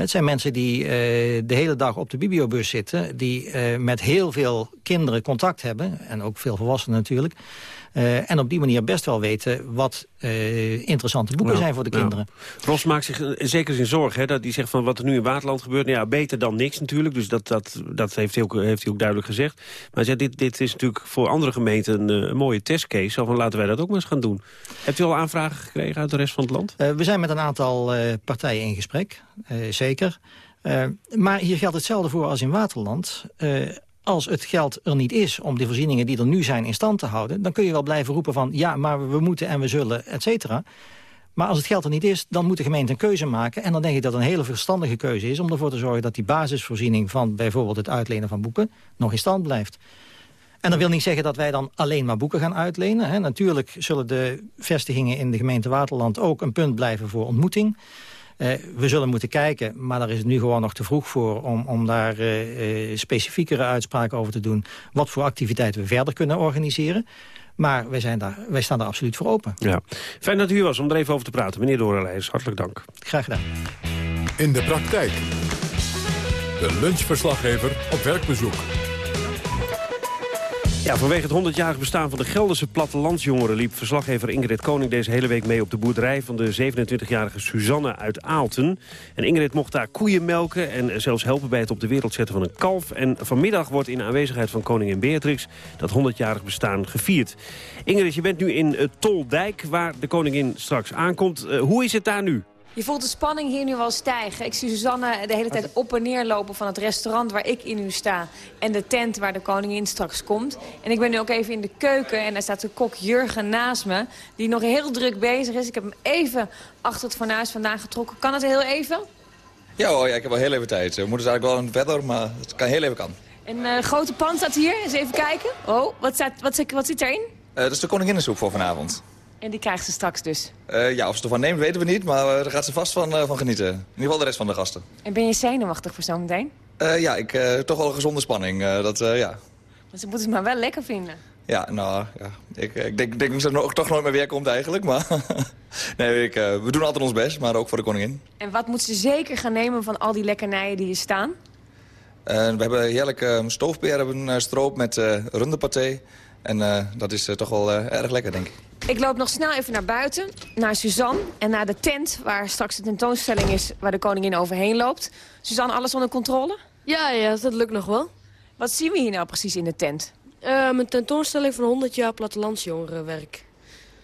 Het zijn mensen die eh, de hele dag op de bibliobus zitten... die eh, met heel veel kinderen contact hebben, en ook veel volwassenen natuurlijk... Eh, en op die manier best wel weten wat eh, interessante boeken zijn voor de kinderen. Ros maakt zich in zekere zin zorgen. Hè, dat hij zegt van wat er nu in Waterland gebeurt. Nou ja, beter dan niks natuurlijk. Dus dat, dat, dat heeft, hij ook, heeft hij ook duidelijk gezegd. Maar hij zegt, dit, dit is natuurlijk voor andere gemeenten een, eh, een mooie testcase. Zo van laten wij dat ook maar eens gaan doen. Hebt u al aanvragen gekregen uit de rest van het land? We zijn met een aantal partijen in gesprek, zeker. Maar hier geldt hetzelfde voor als in Waterland. Als het geld er niet is om de voorzieningen die er nu zijn in stand te houden... dan kun je wel blijven roepen van ja, maar we moeten en we zullen, et cetera. Maar als het geld er niet is, dan moet de gemeente een keuze maken. En dan denk ik dat het een hele verstandige keuze is... om ervoor te zorgen dat die basisvoorziening van bijvoorbeeld het uitlenen van boeken... nog in stand blijft. En dat wil niet zeggen dat wij dan alleen maar boeken gaan uitlenen. Hè. Natuurlijk zullen de vestigingen in de gemeente Waterland ook een punt blijven voor ontmoeting. Eh, we zullen moeten kijken, maar daar is het nu gewoon nog te vroeg voor... om, om daar eh, eh, specifiekere uitspraken over te doen... wat voor activiteiten we verder kunnen organiseren. Maar wij, zijn daar, wij staan daar absoluut voor open. Ja. Fijn dat u hier was om er even over te praten. Meneer Dorenlijs, hartelijk dank. Graag gedaan. In de praktijk. De lunchverslaggever op werkbezoek. Ja, vanwege het 100-jarig bestaan van de Gelderse plattelandsjongeren... liep verslaggever Ingrid Koning deze hele week mee op de boerderij... van de 27-jarige Suzanne uit Aalten. En Ingrid mocht daar koeien melken en zelfs helpen bij het op de wereld zetten van een kalf. En vanmiddag wordt in aanwezigheid van koningin Beatrix... dat 100-jarig bestaan gevierd. Ingrid, je bent nu in uh, Toldijk, waar de koningin straks aankomt. Uh, hoe is het daar nu? Je voelt de spanning hier nu wel stijgen. Ik zie Suzanne de hele tijd op en neer lopen van het restaurant waar ik in nu sta. En de tent waar de koningin straks komt. En ik ben nu ook even in de keuken en daar staat de kok Jurgen naast me. Die nog heel druk bezig is. Ik heb hem even achter het fornuis vandaan getrokken. Kan het heel even? Ja, oh, ja ik heb wel heel even tijd. We moeten eigenlijk wel verder, maar het kan heel even kan. Een uh, grote pan staat hier. Eens even kijken. Oh, wat, staat, wat, wat zit erin? Uh, dat is de koninginnensoep voor vanavond. En die krijgt ze straks dus? Uh, ja, of ze ervan neemt weten we niet, maar uh, daar gaat ze vast van, uh, van genieten. In ieder geval de rest van de gasten. En ben je zenuwachtig voor zometeen? ja, ik, toch wel een gezonde spanning. dat, ja. Want ze moeten het maar wel lekker vinden. Ja, nou, ja. ik, ik denk, denk dat ze nog, toch nooit meer weer komt eigenlijk. Maar nee, ik, we doen altijd ons best, maar ook voor de koningin. En wat moet ze zeker gaan nemen van al die lekkernijen die hier staan? we hebben heerlijke stoofperen, stroop met runderpaté. En dat is toch wel erg lekker, denk ik. Ik loop nog snel even naar buiten, naar Suzanne en naar de tent... waar straks de tentoonstelling is waar de koningin overheen loopt. Suzanne, alles onder controle? Ja, ja, dat lukt nog wel. Wat zien we hier nou precies in de tent? Uh, een tentoonstelling van 100 jaar plattelandsjongerenwerk.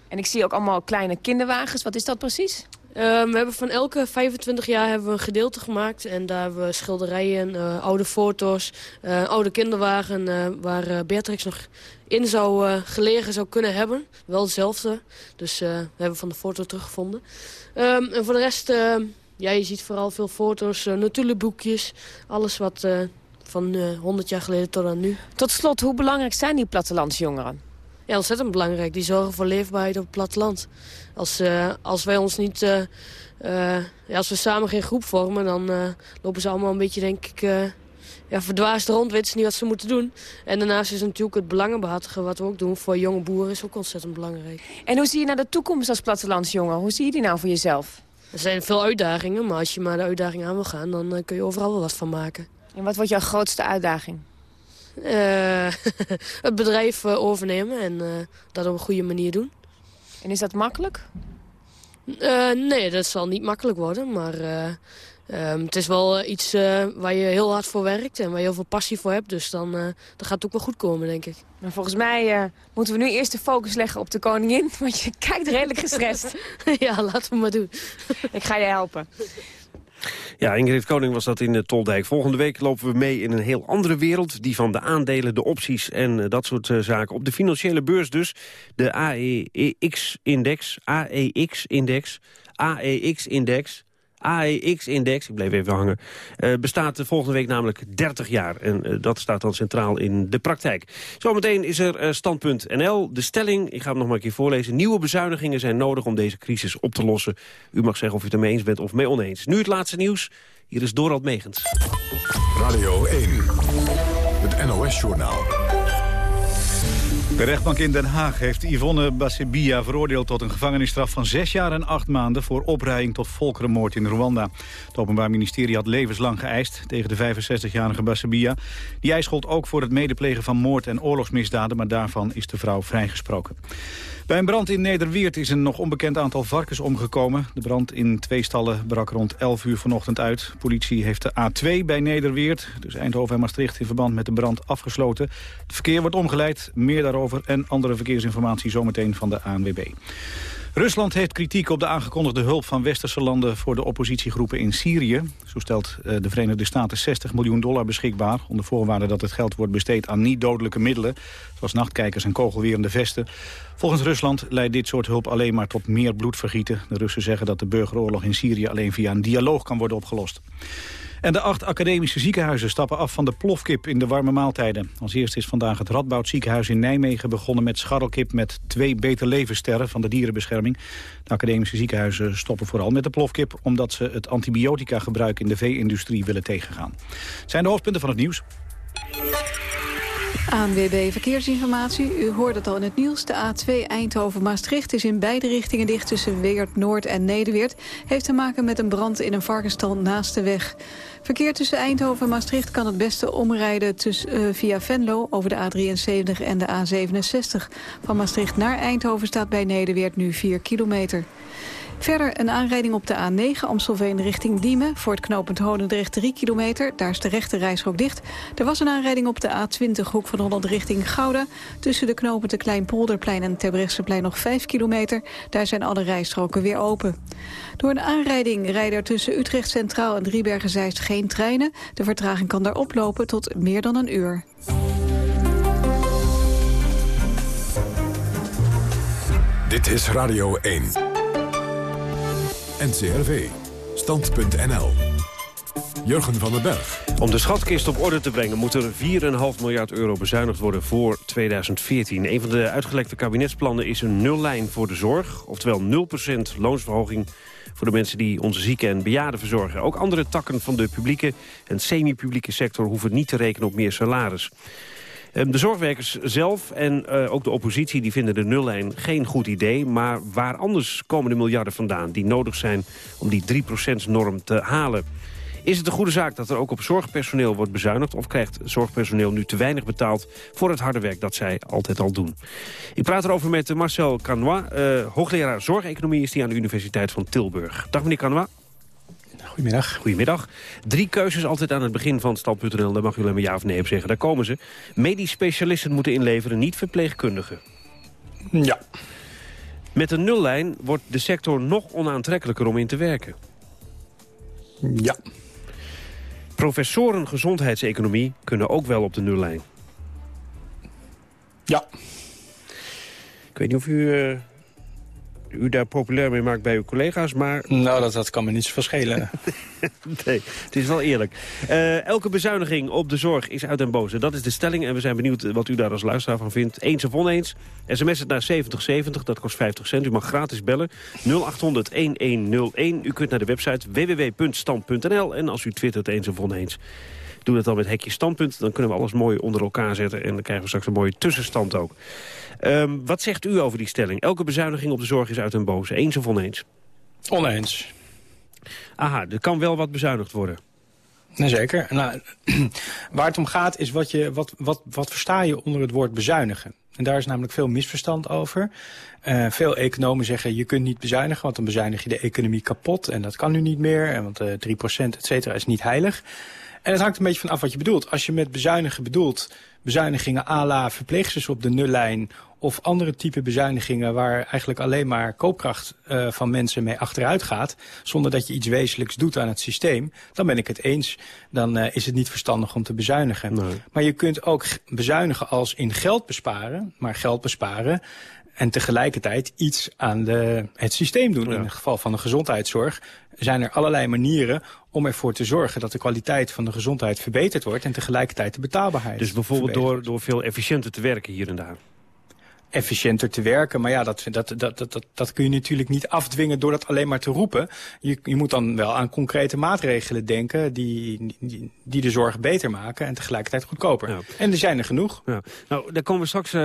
En ik zie ook allemaal kleine kinderwagens. Wat is dat precies? Ehm, we hebben van elke 25 jaar hebben we een gedeelte gemaakt. En daar hebben we schilderijen, eh, oude foto's, eh, oude kinderwagen... eh, waar Beatrix nog in zou gelegen zou kunnen hebben. Wel hetzelfde. Dus we hebben van de foto teruggevonden. Ehm, en voor de rest, eh, ja, je ziet vooral veel foto's, uh, natuurlijk boekjes. Alles wat van eh 100 jaar geleden tot aan nu. Tot slot, hoe belangrijk zijn die plattelandsjongeren? Ja, ontzettend belangrijk. Die zorgen voor leefbaarheid op het platteland. Als, eh, als wij ons niet... eh, eh, ja, als we samen geen groep vormen, dan lopen ze allemaal een beetje, denk ik... ja, verdwaasd rond, weten ze niet wat ze moeten doen. En daarnaast is natuurlijk het belangenbehartigen wat we ook doen voor jonge boeren is ook ontzettend belangrijk. En hoe zie je naar de toekomst als plattelandsjongen? Hoe zie je die nou voor jezelf? Er zijn veel uitdagingen, maar als je maar de uitdaging aan wil gaan, dan kun je overal wel wat van maken. En wat wordt jouw grootste uitdaging? Eh, het bedrijf eh, overnemen en eh, dat op een goede manier doen. En is dat makkelijk? Nee, dat zal niet makkelijk worden, maar eh, ehm, het is wel iets waar je heel hard voor werkt en waar je heel veel passie voor hebt. Dus dan, dan gaat het ook wel goed komen, denk ik. Maar volgens mij moeten we nu eerst de focus leggen op de koningin, want je kijkt redelijk gestrest. ja, laten we maar doen. Ik ga je helpen. Ja, Ingrid Koning was dat in de Toldijk. Volgende week lopen we mee in een heel andere wereld. Die van de aandelen, de opties en eh, dat soort eh, zaken. Op de financiële beurs dus. De AEX-index. AEX-index. AEX-index. AEX-index, ik bleef even hangen, eh, bestaat volgende week namelijk 30 jaar. En eh, dat staat dan centraal in de praktijk. Zometeen is er eh, stand.nl. De stelling, ik ga hem nog maar een keer voorlezen. Nieuwe bezuinigingen zijn nodig om deze crisis op te lossen. U mag zeggen of u het ermee eens bent of mee oneens. Nu het laatste nieuws. Hier is Dorald Megens. Radio 1, het NOS-journaal. De rechtbank in Den Haag heeft Yvonne Bassebia veroordeeld tot een gevangenisstraf van zes jaar en acht maanden voor opruiing tot volkerenmoord in Rwanda. Het Openbaar Ministerie had levenslang geëist tegen de 65-jarige Bassebia. Die eis gold ook voor het medeplegen van moord en oorlogsmisdaden, maar daarvan is de vrouw vrijgesproken. Bij een brand in Nederweert is een nog onbekend aantal varkens omgekomen. De brand in twee stallen brak rond 11 uur vanochtend uit. Politie heeft de A2 bij Nederweert, dus Eindhoven en Maastricht... in verband met de brand afgesloten. Het verkeer wordt omgeleid, meer daarover en andere verkeersinformatie zometeen van de ANWB. Rusland heeft kritiek op de aangekondigde hulp van westerse landen voor de oppositiegroepen in Syrië. Zo stelt eh, de Verenigde Staten 60 miljoen dollar beschikbaar, onder voorwaarde dat het geld wordt besteed aan niet-dodelijke middelen, zoals nachtkijkers en kogelwerende vesten. Volgens Rusland leidt dit soort hulp alleen maar tot meer bloedvergieten. De Russen zeggen dat de burgeroorlog in Syrië alleen via een dialoog kan worden opgelost. En de acht academische ziekenhuizen stappen af van de plofkip in de warme maaltijden. Als eerste is vandaag het Radboud ziekenhuis in Nijmegen begonnen met scharrelkip met twee beter levenssterren van de dierenbescherming. De academische ziekenhuizen stoppen vooral met de plofkip omdat ze het antibiotica gebruik in de vee-industrie willen tegengaan. Zijn de hoofdpunten van het nieuws. ANWB Verkeersinformatie. U hoort het al in het nieuws. De A2 Eindhoven-Maastricht is in beide richtingen dicht tussen Weert Noord en Nederweert. Heeft te maken met een brand in een varkenstal naast de weg. Verkeer tussen Eindhoven en Maastricht kan het beste omrijden tussen, eh, via Venlo over de A73 en de A67. Van Maastricht naar Eindhoven staat bij Nederweert nu 4 kilometer. Verder een aanrijding op de A9 Amstelveen richting Diemen. Voor het knooppunt Honendrecht 3 kilometer. Daar is de rechte dicht. Er was een aanrijding op de A20 Hoek van Holland richting Gouda. Tussen de knooppunten Kleinpolderplein en Terbrechtseplein nog 5 kilometer. Daar zijn alle rijstroken weer open. Door een aanrijding rijden er tussen Utrecht Centraal en Driebergen-Zeist geen treinen. De vertraging kan daar oplopen tot meer dan een uur. Dit is Radio 1. NCRV. Stand.nl. Jurgen van den Berg. Om de schatkist op orde te brengen moet er 4,5 miljard euro bezuinigd worden voor 2014. Een van de uitgelekte kabinetsplannen is een nullijn voor de zorg. Oftewel 0% loonsverhoging voor de mensen die onze zieken en bejaarden verzorgen. Ook andere takken van de publieke en semi-publieke sector hoeven niet te rekenen op meer salaris. Ehm, De zorgwerkers zelf en eh, ook de oppositie die vinden de nullijn geen goed idee. Maar waar anders komen de miljarden vandaan die nodig zijn om die 3%-norm te halen? Is het een goede zaak dat er ook op zorgpersoneel wordt bezuinigd... of krijgt zorgpersoneel nu te weinig betaald voor het harde werk dat zij altijd al doen? Ik praat erover met Marcel Canois, eh, hoogleraar zorgeconomie is die aan de Universiteit van Tilburg. Dag meneer Canois. Goedemiddag. Goedemiddag. Drie keuzes altijd aan het begin van stand.nl. Daar mag u alleen maar ja of nee op zeggen. Daar komen ze. Medisch specialisten moeten inleveren, niet verpleegkundigen. Ja. Met een nullijn wordt de sector nog onaantrekkelijker om in te werken. Ja. Professoren gezondheidseconomie kunnen ook wel op de nullijn. Ja. Ik weet niet of u, uh, u daar populair mee maakt bij uw collega's, maar... Nou, dat, dat kan me niet zo verschillen. nee, het is wel eerlijk. Uh, elke bezuiniging op de zorg is uit den boze. Dat is de stelling en we zijn benieuwd wat u daar als luisteraar van vindt. Eens of oneens. SMS het naar 7070, dat kost 50 cent. U mag gratis bellen. 0800-1101. U kunt naar de website www.stand.nl. En als u twittert eens of oneens... Doe dat dan met hekje standpunt. Dan kunnen we alles mooi onder elkaar zetten. En dan krijgen we straks een mooie tussenstand ook. Um, wat zegt u over die stelling? Elke bezuiniging op de zorg is uit een boze. Eens of oneens? Oneens. Aha, er kan wel wat bezuinigd worden. Nee, zeker. Nou, waar het om gaat is wat, je, wat, wat, wat versta je onder het woord bezuinigen. En daar is namelijk veel misverstand over. Uh, veel economen zeggen je kunt niet bezuinigen, want dan bezuinig je de economie kapot. En dat kan nu niet meer, want uh, 3% et cetera is niet heilig. En het hangt een beetje van af wat je bedoelt. Als je met bezuinigen bedoelt bezuinigingen à la verpleegsters op de nullijn... of andere type bezuinigingen waar eigenlijk alleen maar koopkracht uh, van mensen mee achteruit gaat... zonder dat je iets wezenlijks doet aan het systeem, dan ben ik het eens. Dan uh, is het niet verstandig om te bezuinigen. Nee. Maar je kunt ook bezuinigen als in geld besparen, maar geld besparen en tegelijkertijd iets aan de, het systeem doen. Ja. In het geval van de gezondheidszorg zijn er allerlei manieren om ervoor te zorgen dat de kwaliteit van de gezondheid verbeterd wordt en tegelijkertijd de betaalbaarheid. Dus bijvoorbeeld door, door veel efficiënter te werken hier en daar? Efficiënter te werken. Maar ja, dat, dat, dat, dat, dat kun je natuurlijk niet afdwingen door dat alleen maar te roepen. Je, je moet dan wel aan concrete maatregelen denken die, die, die de zorg beter maken en tegelijkertijd goedkoper. Ja. En er zijn er genoeg. Ja. Nou, daar komen we straks, uh,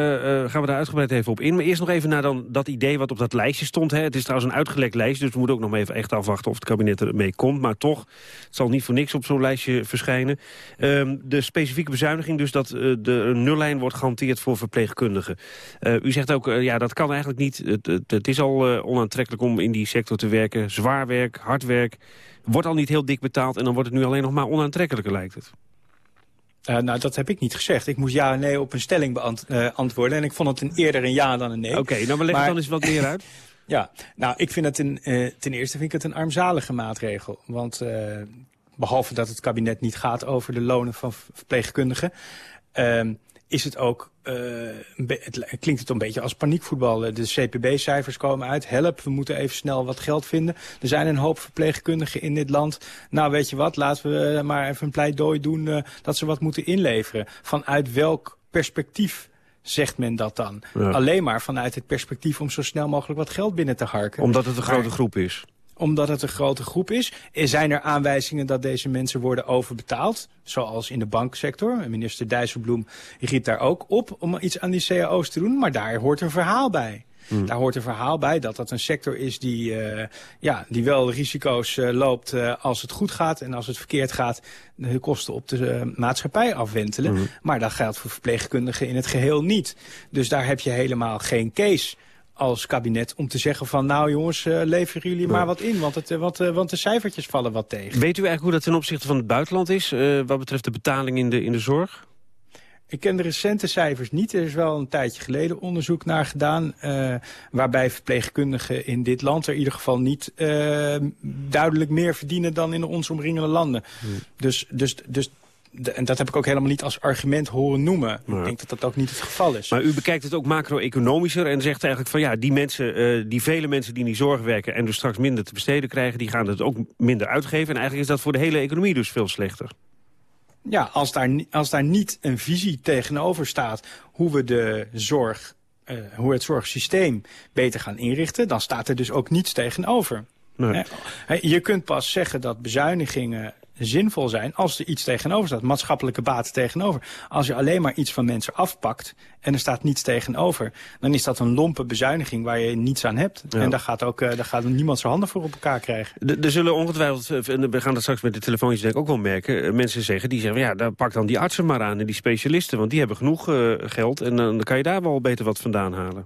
gaan we daar uitgebreid even op in. Maar eerst nog even naar dan dat idee wat op dat lijstje stond. Hè. Het is trouwens een uitgelekt lijstje, dus we moeten ook nog even echt afwachten of het kabinet ermee komt. Maar toch, het zal niet voor niks op zo'n lijstje verschijnen. Um, de specifieke bezuiniging, dus dat uh, de nullijn wordt gehanteerd voor verpleegkundigen. Uh, u zegt ook, uh, ja, dat kan eigenlijk niet. Het, het, het is al uh, onaantrekkelijk om in die sector te werken. Zwaar werk, hard werk. Wordt al niet heel dik betaald en dan wordt het nu alleen nog maar onaantrekkelijker, lijkt het. Uh, nou, dat heb ik niet gezegd. Ik moest ja en nee op een stelling beantwoorden. En ik vond het een eerder een ja dan een nee. Oké, okay, nou, maar leg maar... dan eens wat meer uit. ja, nou, ik vind het een, ten eerste vind ik het een armzalige maatregel. Want behalve dat het kabinet niet gaat over de lonen van verpleegkundigen... Ehm, is het ook, uh, het klinkt het een beetje als paniekvoetbal. De CPB-cijfers komen uit. Help, we moeten even snel wat geld vinden. Er zijn een hoop verpleegkundigen in dit land. Nou, weet je wat, laten we maar even een pleidooi doen uh, dat ze wat moeten inleveren. Vanuit welk perspectief zegt men dat dan? Ja. Alleen maar vanuit het perspectief om zo snel mogelijk wat geld binnen te harken. Omdat het een grote groep is omdat het een grote groep is. Zijn er aanwijzingen dat deze mensen worden overbetaald? Zoals in de banksector. Minister Dijsselbloem riep daar ook op om iets aan die cao's te doen. Maar daar hoort een verhaal bij. Hmm. Daar hoort een verhaal bij dat dat een sector is die, uh, ja, die wel risico's uh, loopt uh, als het goed gaat. En als het verkeerd gaat de kosten op de maatschappij afwentelen. Hmm. Maar dat geldt voor verpleegkundigen in het geheel niet. Dus daar heb je helemaal geen case als kabinet om te zeggen van... nou jongens, uh, leveren jullie maar wat in, want, het, uh, want, uh, want de cijfertjes vallen wat tegen. Weet u eigenlijk hoe dat ten opzichte van het buitenland is... wat betreft de betaling in de, in de zorg? Ik ken de recente cijfers niet. Er is wel een tijdje geleden onderzoek naar gedaan... waarbij verpleegkundigen in dit land er in ieder geval niet duidelijk meer verdienen... dan in de ons omringende landen. Hmm. Dus, dus, dus en dat heb ik ook helemaal niet als argument horen noemen. Ja. Ik denk dat dat ook niet het geval is. Maar u bekijkt het ook macro-economischer en zegt eigenlijk van ja, die mensen, uh, die vele mensen die in die zorg werken en dus straks minder te besteden krijgen, die gaan het ook minder uitgeven. En eigenlijk is dat voor de hele economie dus veel slechter. Ja, als daar, als daar niet een visie tegenover staat hoe we de zorg, uh, hoe het zorgsysteem beter gaan inrichten, dan staat er dus ook niets tegenover. Nee. Je kunt pas zeggen dat bezuinigingen zinvol zijn als er iets tegenover staat. Maatschappelijke baten tegenover. Als je alleen maar iets van mensen afpakt en er staat niets tegenover... dan is dat een lompe bezuiniging waar je niets aan hebt. Ja. En daar gaat, ook, uh, daar gaat niemand zijn handen voor op elkaar krijgen. Er zullen ongetwijfeld, eh, we gaan dat straks met de telefoontjes denk ik ook wel merken... Eh, mensen zeggen, die zeggen, ja, dan pak dan die artsen maar aan en die specialisten... want die hebben genoeg uh, geld en dan kan je daar wel beter wat vandaan halen.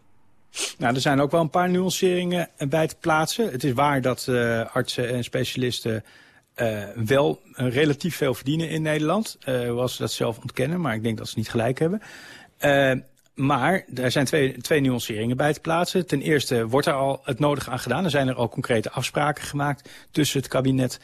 Nou, er zijn ook wel een paar nuanceringen bij te plaatsen. Het is waar dat uh, artsen en specialisten uh, wel uh, relatief veel verdienen in Nederland. Uh, hoewel ze dat zelf ontkennen, maar ik denk dat ze niet gelijk hebben. maar er zijn twee, twee nuanceringen bij te plaatsen. Ten eerste wordt er al het nodige aan gedaan. Er zijn er al concrete afspraken gemaakt tussen het kabinet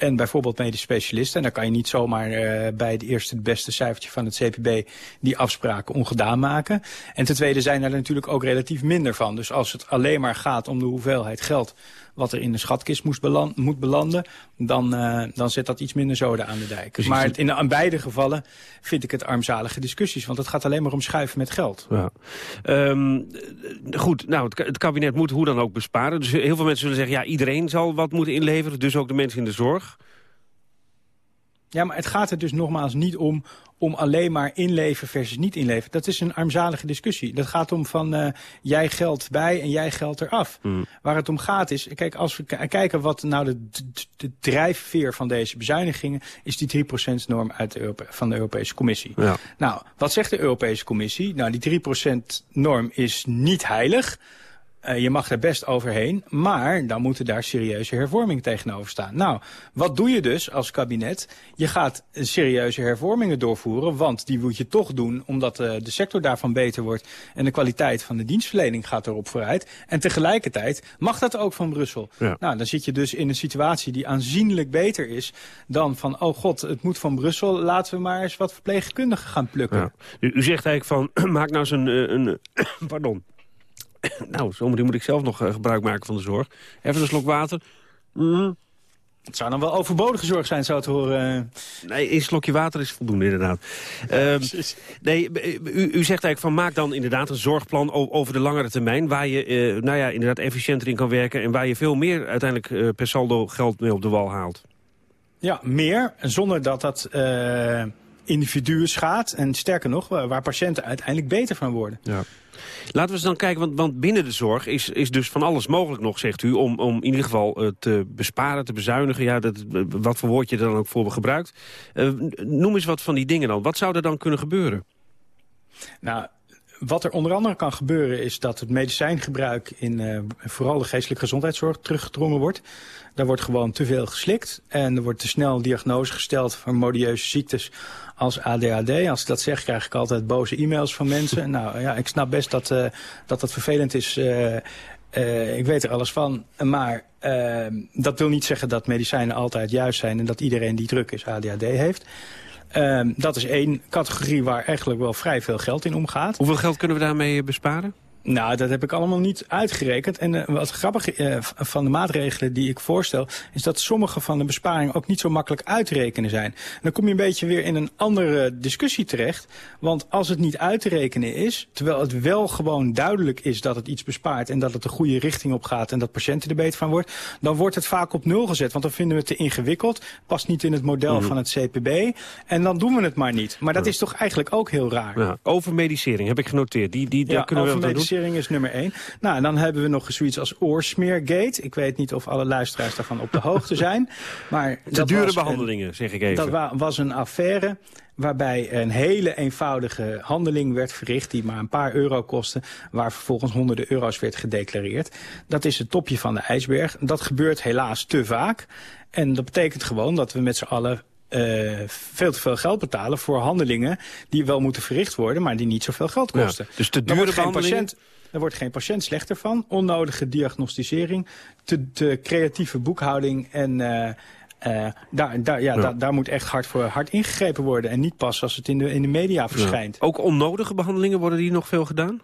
en bijvoorbeeld medisch specialisten. En dan kan je niet zomaar uh, bij het eerste het beste cijfertje van het CPB die afspraken ongedaan maken. En ten tweede zijn er natuurlijk ook relatief minder van. Dus als het alleen maar gaat om de hoeveelheid geld wat er in de schatkist moest beland, moet belanden... dan, uh, dan zet dat iets minder zoden aan de dijk. Precies. Maar in, in beide gevallen vind ik het armzalige discussies. Want het gaat alleen maar om schuiven met geld. Ja. Um, goed, nou, het, het, kabinet moet hoe dan ook besparen. Dus heel veel mensen zullen zeggen... ja, iedereen zal wat moeten inleveren, dus ook de mensen in de zorg. Ja, maar het gaat er dus nogmaals niet om om alleen maar inleven versus niet inleven. Dat is een armzalige discussie. Dat gaat om van uh, jij geld bij en jij geld eraf. Mm. Waar het om gaat is, kijk, als we kijken wat nou de, de, drijfveer van deze bezuinigingen... is die 3%-norm uit de van de Europese Commissie. Ja. Nou, wat zegt de Europese Commissie? Nou, die 3%-norm is niet heilig... Uh, je mag er best overheen, maar dan moeten daar serieuze hervormingen tegenover staan. Nou, wat doe je dus als kabinet? Je gaat serieuze hervormingen doorvoeren, want die moet je toch doen... omdat uh, de sector daarvan beter wordt en de kwaliteit van de dienstverlening gaat erop vooruit. En tegelijkertijd mag dat ook van Brussel. Ja. Nou, dan zit je dus in een situatie die aanzienlijk beter is... dan van, oh god, het moet van Brussel, laten we maar eens wat verpleegkundigen gaan plukken. Ja. U, u, zegt eigenlijk van, maak nou eens een... een pardon nou, zometeen moet ik zelf nog uh, gebruik maken van de zorg. Even een slok water. Mm. Het zou dan wel overbodige zorg zijn, zou het horen. Nee, een slokje water is voldoende, inderdaad. Ja, uh, nee, u, u, zegt eigenlijk van maak dan inderdaad een zorgplan over de langere termijn... waar je uh, nou ja, inderdaad efficiënter in kan werken... en waar je veel meer uiteindelijk uh, per saldo geld mee op de wal haalt. Ja, meer, zonder dat dat individuen schaadt. En sterker nog, waar patiënten uiteindelijk beter van worden. Ja. Laten we eens dan kijken, want, want binnen de zorg is, is dus van alles mogelijk nog, zegt u... om, om in ieder geval uh, te besparen, te bezuinigen. Ja, dat, wat voor woord je er dan ook voor gebruikt. Uh, noem eens wat van die dingen dan. Wat zou er dan kunnen gebeuren? Nou, wat er onder andere kan gebeuren is dat het medicijngebruik in uh, vooral de geestelijke gezondheidszorg teruggedrongen wordt. Daar wordt gewoon te veel geslikt en er wordt te snel diagnose gesteld van modieuze ziektes als ADHD. Als ik dat zeg, krijg ik altijd boze e-mails van mensen. nou ja, ik snap best dat uh, dat, dat vervelend is. Uh, uh, ik weet er alles van, maar dat wil niet zeggen dat medicijnen altijd juist zijn... en dat iedereen die druk is ADHD heeft. Uh, dat is één categorie waar eigenlijk wel vrij veel geld in omgaat. Hoeveel geld kunnen we daarmee besparen? Nou, dat heb ik allemaal niet uitgerekend. En uh, wat grappig uh, van de maatregelen die ik voorstel... is dat sommige van de besparingen ook niet zo makkelijk uitrekenen zijn. En dan kom je een beetje weer in een andere discussie terecht. Want als het niet uit te rekenen is... terwijl het wel gewoon duidelijk is dat het iets bespaart... en dat het de goede richting op gaat en dat patiënten er beter van worden... dan wordt het vaak op nul gezet. Want dan vinden we het te ingewikkeld. Past niet in het model mm. van het CPB. En dan doen we het maar niet. Maar dat is toch eigenlijk ook heel raar. Ja. Overmedicering heb ik genoteerd. Die, die, ja, kunnen we wel doen is nummer één. Nou, en dan hebben we nog zoiets als oorsmeergate. Ik weet niet of alle luisteraars daarvan op de hoogte zijn. Maar de dure behandelingen, zeg ik even. Dat was een affaire waarbij een hele eenvoudige handeling werd verricht... die maar een paar euro kostte, waar vervolgens honderden euro's werd gedeclareerd. Dat is het topje van de ijsberg. Dat gebeurt helaas te vaak. En dat betekent gewoon dat we met z'n allen uh, veel te veel geld betalen voor handelingen die wel moeten verricht worden, maar die niet zoveel geld kosten. Ja, dus te dure behandelingen... Er wordt geen patiënt slechter van. Onnodige diagnosticering, te, te creatieve boekhouding en... Uh, uh, daar, daar, ja, ja. Daar, daar moet echt hard voor hard ingegrepen worden. En niet pas als het in de, in de media verschijnt. Ja. Ook onnodige behandelingen, worden die nog veel gedaan?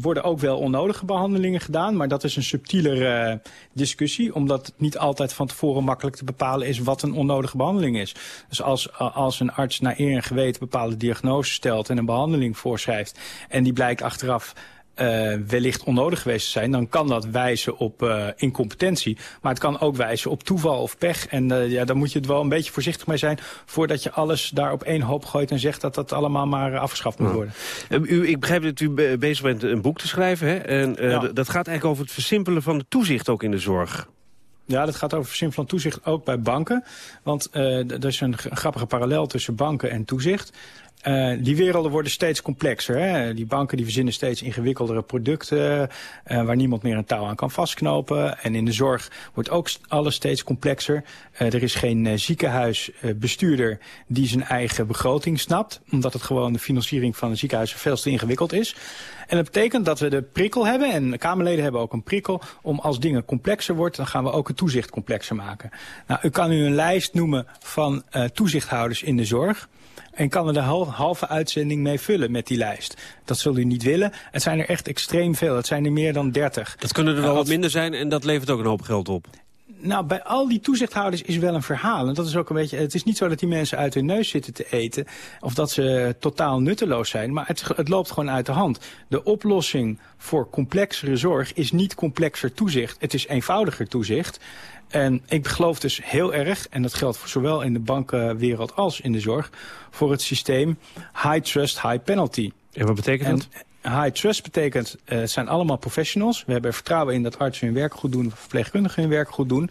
Worden ook wel onnodige behandelingen gedaan, maar dat is een subtielere uh, discussie, omdat het niet altijd van tevoren makkelijk te bepalen is wat een onnodige behandeling is. Dus als, als een arts naar eer en geweten bepaalde diagnose stelt en een behandeling voorschrijft en die blijkt achteraf uh, wellicht onnodig geweest te zijn... dan kan dat wijzen op uh, incompetentie. Maar het kan ook wijzen op toeval of pech. En uh, ja, daar moet je het wel een beetje voorzichtig mee zijn... voordat je alles daar op één hoop gooit en zegt dat dat allemaal maar afgeschaft moet worden. U, ik begrijp dat u bezig bent een boek te schrijven. Hè? En ja. dat gaat eigenlijk over het versimpelen van de toezicht ook in de zorg. Ja, dat gaat over versimpelend toezicht ook bij banken. Want uh, er is een grappige parallel tussen banken en toezicht. Uh, die werelden worden steeds complexer. Hè? Die banken die verzinnen steeds ingewikkeldere producten... Uh, waar niemand meer een touw aan kan vastknopen. En in de zorg wordt ook alles steeds complexer. Uh, er is geen ziekenhuisbestuurder die zijn eigen begroting snapt. Omdat het gewoon de financiering van een ziekenhuis veel te ingewikkeld is. En dat betekent dat we de prikkel hebben, en de Kamerleden hebben ook een prikkel... om als dingen complexer wordt, dan gaan we ook het toezicht complexer maken. Nou, u kan u een lijst noemen van toezichthouders in de zorg... En kan er de halve uitzending mee vullen met die lijst. Dat zult u niet willen. Het zijn er echt extreem veel. Het zijn er meer dan 30. Dat kunnen er wel wat minder zijn en dat levert ook een hoop geld op. Nou, bij al die toezichthouders is wel een verhaal. En dat is ook een beetje. Het is niet zo dat die mensen uit hun neus zitten te eten. Of dat ze totaal nutteloos zijn. Maar het, het loopt gewoon uit de hand. De oplossing voor complexere zorg is niet complexer toezicht. Het is eenvoudiger toezicht. En ik geloof dus heel erg, en dat geldt voor zowel in de bankenwereld als in de zorg, voor het systeem high trust, high penalty. En wat betekent dat? High trust betekent, uh, het zijn allemaal professionals. We hebben er vertrouwen in dat artsen hun werk goed doen, verpleegkundigen hun werk goed doen.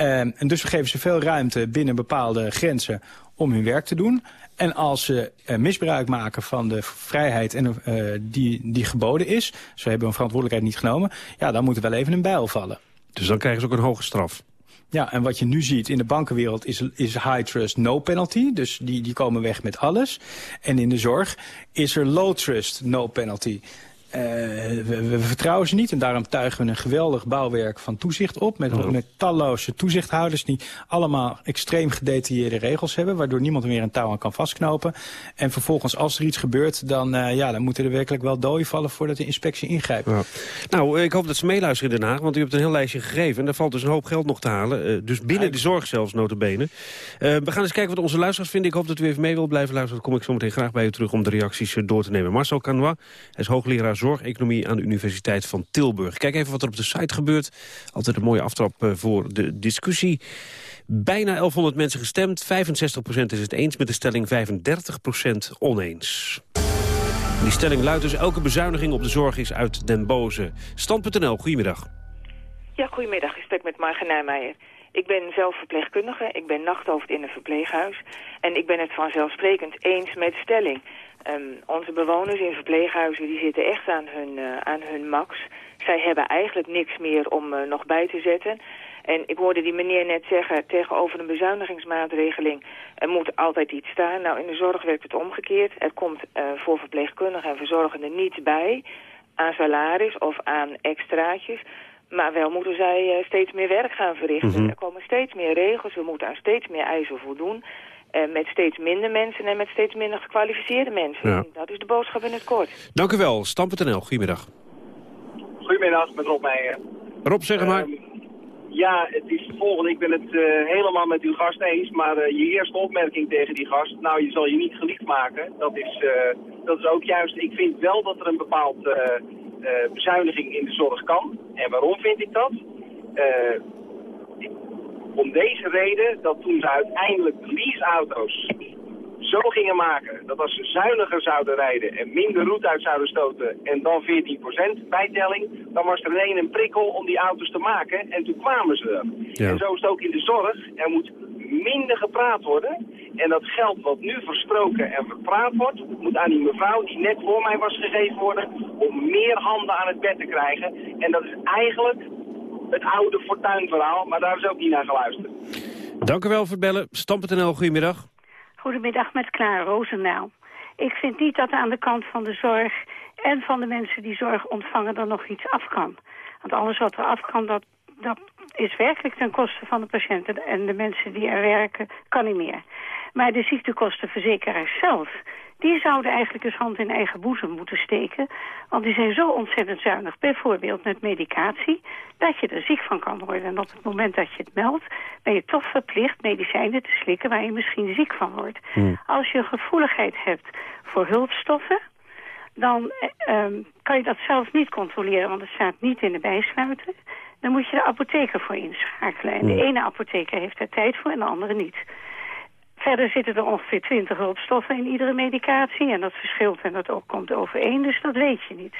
Uh, en dus we geven ze veel ruimte binnen bepaalde grenzen om hun werk te doen. En als ze uh, misbruik maken van de vrijheid en, uh, die, die geboden is... ze hebben hun verantwoordelijkheid niet genomen... ja, dan moet er wel even een bijl vallen. Dus dan krijgen ze ook een hoge straf. Ja, en wat je nu ziet in de bankenwereld is, is high trust no penalty. Dus die, die komen weg met alles. En in de zorg is er low trust no penalty. Uh, we, we, vertrouwen ze niet en daarom tuigen we een geweldig bouwwerk van toezicht op. Met, oh. met talloze toezichthouders die allemaal extreem gedetailleerde regels hebben. Waardoor niemand er meer een touw aan kan vastknopen. En vervolgens als er iets gebeurt, dan, uh, ja, dan moeten er werkelijk wel doden vallen voordat de inspectie ingrijpt. Ja. Nou, ik hoop dat ze meeluisteren in Den Haag, want u hebt een heel lijstje gegeven. En daar valt dus een hoop geld nog te halen. Uh, dus binnen de zorg zelfs, notabene. we gaan eens kijken wat onze luisteraars vinden. Ik hoop dat u even mee wilt blijven luisteren. Dan kom ik zo meteen graag bij u terug om de reacties door te nemen. Marcel Canois, hij is hoogleraar zorgeconomie aan de Universiteit van Tilburg. Kijk even wat er op de site gebeurt. Altijd een mooie aftrap eh, voor de discussie. Bijna 1100 mensen gestemd. 65% is het eens met de stelling, 35% oneens. Die stelling luidt dus elke bezuiniging op de zorg is uit den boze. Stand.nl, goedemiddag. Ja, goedemiddag. Ik spreek met Marge Nijmeijer. Ik ben zelf verpleegkundige, ik ben nachthoofd in een verpleeghuis. En ik ben het vanzelfsprekend eens met de stelling. Um, onze bewoners in verpleeghuizen die zitten echt aan hun, uh, aan hun max. Zij hebben eigenlijk niks meer om uh, nog bij te zetten. En ik hoorde die meneer net zeggen, tegenover een bezuinigingsmaatregeling er moet altijd iets staan. Nou, in de zorg werkt het omgekeerd. Er komt uh, voor verpleegkundigen en verzorgenden niets bij aan salaris of aan extraatjes. Maar wel moeten zij steeds meer werk gaan verrichten. Mm -hmm. Er komen steeds meer regels, we moeten aan steeds meer eisen voldoen. Uh, met steeds minder mensen en met steeds minder gekwalificeerde mensen. Ja. Dat is de boodschap in het kort. Dank u wel. Stam.nl, goedemiddag. Goedemiddag, met Rob Meijer. Rob, zeg maar. Uh, ja, het is het volgende. Ik ben het uh, helemaal met uw gast eens. Maar je eerste opmerking tegen die gast, nou, je zal je niet geliefd maken. Dat is, dat is ook juist. Ik vind wel dat er een bepaald bezuiniging in de zorg kan. En waarom vind ik dat? Om deze reden dat toen ze uiteindelijk leaseauto's zo gingen maken dat als ze zuiniger zouden rijden en minder route uit zouden stoten en dan 14% bijtelling, dan was er alleen een prikkel om die auto's te maken en toen kwamen ze er. Ja. En zo is het ook in de zorg. Er moet minder gepraat worden en dat geld wat nu versproken en verpraat wordt, moet aan die mevrouw die net voor mij was gegeven worden om meer handen aan het bed te krijgen. En dat is eigenlijk het oude fortuinverhaal, maar daar is ook niet naar geluisterd. Dank u wel voor het bellen. Stam.nl, goedemiddag. Goedemiddag met Klaar Roosendaal. Ik vind niet dat aan de kant van de zorg en van de mensen die zorg ontvangen er nog iets af kan. Want alles wat er af kan, dat, dat is werkelijk ten koste van de patiënten en de mensen die er werken, kan niet meer. Maar de ziektekostenverzekeraars zelf, die zouden eigenlijk eens hand in eigen boezem moeten steken. Want die zijn zo ontzettend zuinig, bijvoorbeeld met medicatie, dat je er ziek van kan worden. En op het moment dat je het meldt, ben je toch verplicht medicijnen te slikken waar je misschien ziek van wordt. Hmm. Als je gevoeligheid hebt voor hulpstoffen, dan eh, um, kan je dat zelf niet controleren, want het staat niet in de bijsluiter. Dan moet je de apotheker voor inschakelen. En de hmm. ene apotheker heeft daar tijd voor en de andere niet. Verder zitten er ongeveer 20 hulpstoffen in iedere medicatie. En dat verschilt en dat ook komt overeen, dus dat weet je niet.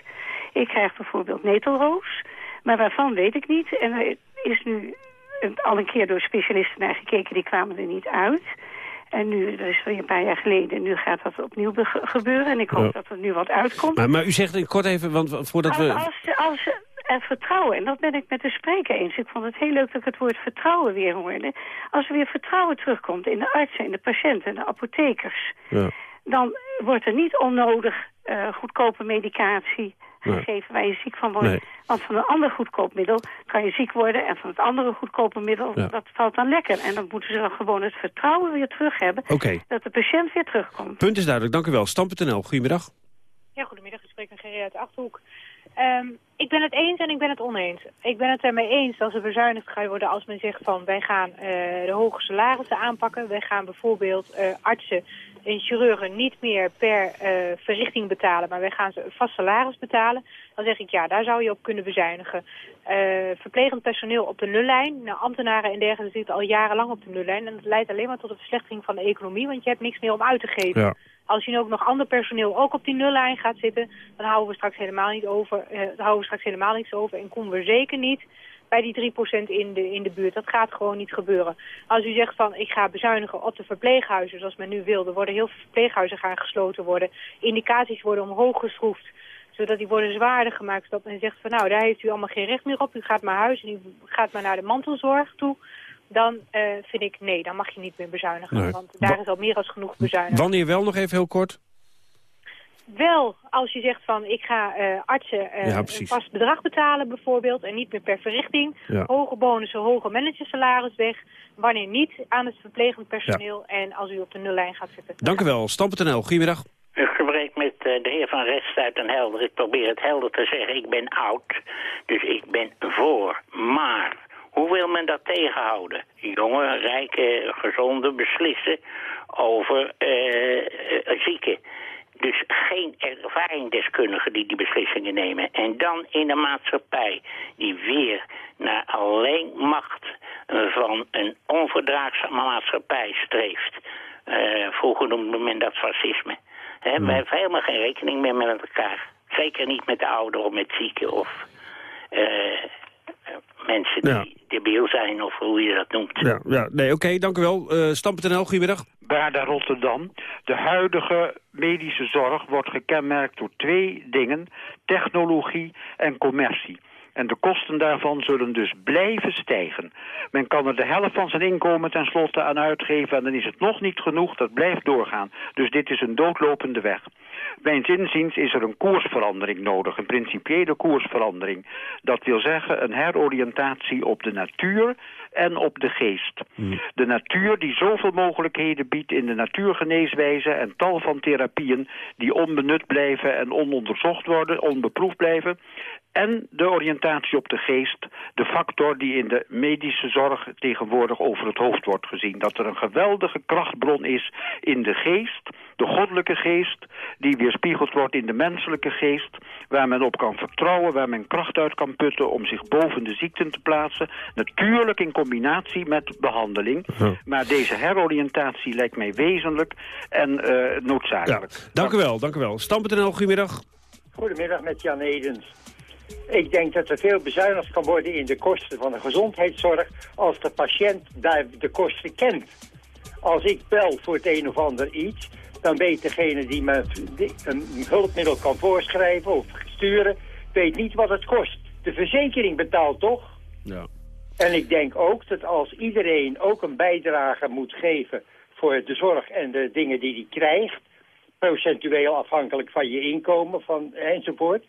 Ik krijg bijvoorbeeld netelroos, maar waarvan weet ik niet. En er is nu al een keer door specialisten naar gekeken, die kwamen er niet uit. En nu, dat is weer een paar jaar geleden, nu gaat dat opnieuw gebeuren. En ik hoop Ja. dat er nu wat uitkomt. Maar, maar u zegt eh, kort even, want voordat als, we... als, als er vertrouwen, en dat ben ik met de spreker eens. Ik vond het heel leuk dat ik het woord vertrouwen weer hoorde. Als er weer vertrouwen terugkomt in de artsen, in de patiënten, de apothekers... Ja. dan wordt er niet onnodig eh, goedkope medicatie Nee. gegeven waar je ziek van wordt. Nee. Want van een ander goedkoop middel kan je ziek worden... en van het andere goedkope middel, Ja. dat valt dan lekker. En dan moeten ze dan gewoon het vertrouwen weer terug hebben... Dat de patiënt weer terugkomt. Punt is duidelijk, dank u wel. Stam.nl, goedemiddag. Ja, goedemiddag. Ik spreek met Gerrie uit de Achterhoek. Ehm, ik ben het eens en ik ben het oneens. Ik ben het ermee eens dat er bezuinigd gaat worden als men zegt van wij gaan eh, de hoge salarissen aanpakken. Wij gaan bijvoorbeeld eh, artsen en chirurgen niet meer per eh, verrichting betalen, maar wij gaan ze vast salaris betalen. Dan zeg ik ja, daar zou je op kunnen bezuinigen. Verplegend personeel op de nullijn. Nou, ambtenaren en dergelijke zitten al jarenlang op de nullijn. En dat leidt alleen maar tot een verslechtering van de economie, want je hebt niks meer om uit te geven. Ja. Als je ook nog ander personeel ook op die nullijn gaat zitten, dan houden we straks helemaal niet over, eh, dan houden we straks helemaal niks over en komen we zeker niet bij die 3% in de, in de buurt. Dat gaat gewoon niet gebeuren. Als u zegt van ik ga bezuinigen op de verpleeghuizen zoals men nu wil, er worden heel veel verpleeghuizen gaan gesloten worden, indicaties worden omhoog geschroefd zodat die worden zwaarder gemaakt. Zodat men zegt van nou, daar heeft u allemaal geen recht meer op. U gaat maar huis en u gaat maar naar de mantelzorg toe. Dan eh, vind ik nee, dan mag je niet meer bezuinigen. Nee. Want daar is al meer dan genoeg bezuinigd. Wanneer wel nog even heel kort? Wel, als je zegt van ik ga eh, artsen eh, Ja, een vast bedrag betalen bijvoorbeeld en niet meer per verrichting. Ja. Hoge bonussen, hoge managersalaris weg. Wanneer niet aan het verplegend personeel en als u op de nullijn gaat zitten. Dank u wel. Stam.nl, goedemiddag. Ik spreek met eh, de heer Van Rest uit Den Helder. Ik probeer het helder te zeggen. Ik ben oud, dus ik ben voor. Maar hoe wil men dat tegenhouden? Jonge, rijke, gezonde beslissen over eh, zieken. Dus geen ervaringsdeskundigen die die beslissingen nemen. En dan in een maatschappij die weer naar alleen macht van een onverdraagzame maatschappij streeft. Eh, vroeger noemde men dat fascisme. Hè, Wij hebben helemaal geen rekening meer met elkaar. Zeker niet met de ouderen of met zieken of eh, mensen die Ja. debiel zijn of hoe je dat noemt. Ja, ja nee, oké, dank u wel. Eh Stam.nl, goedemiddag. Baarda Rotterdam. De huidige medische zorg wordt gekenmerkt door twee dingen. Technologie en commercie. En de kosten daarvan zullen dus blijven stijgen. Men kan er de helft van zijn inkomen tenslotte aan uitgeven... en dan is het nog niet genoeg, dat blijft doorgaan. Dus dit is een doodlopende weg. Mijns inziens is er een koersverandering nodig, een principiële koersverandering. Dat wil zeggen een heroriëntatie op de natuur en op de geest. De natuur die zoveel mogelijkheden biedt in de natuurgeneeswijze... en tal van therapieën die onbenut blijven en ononderzocht worden, onbeproefd blijven... En de oriëntatie op de geest, de factor die in de medische zorg tegenwoordig over het hoofd wordt gezien. Dat er een geweldige krachtbron is in de geest, de goddelijke geest, die weerspiegeld wordt in de menselijke geest, waar men op kan vertrouwen, waar men kracht uit kan putten om zich boven de ziekten te plaatsen. Natuurlijk in combinatie met behandeling, maar deze heroriëntatie lijkt mij wezenlijk en eh, noodzakelijk. Dank u wel, dank u wel. Stam.nl, goedemiddag. Goedemiddag met Jan Edens. Ik denk dat er veel bezuinigd kan worden in de kosten van de gezondheidszorg als de patiënt daar de kosten kent. Als ik bel voor het een of ander iets, dan weet degene die me een hulpmiddel kan voorschrijven of sturen, weet niet wat het kost. De verzekering betaalt toch? Ja. En ik denk ook dat als iedereen ook een bijdrage moet geven voor de zorg en de dingen die hij krijgt, procentueel afhankelijk van je inkomen van, enzovoort.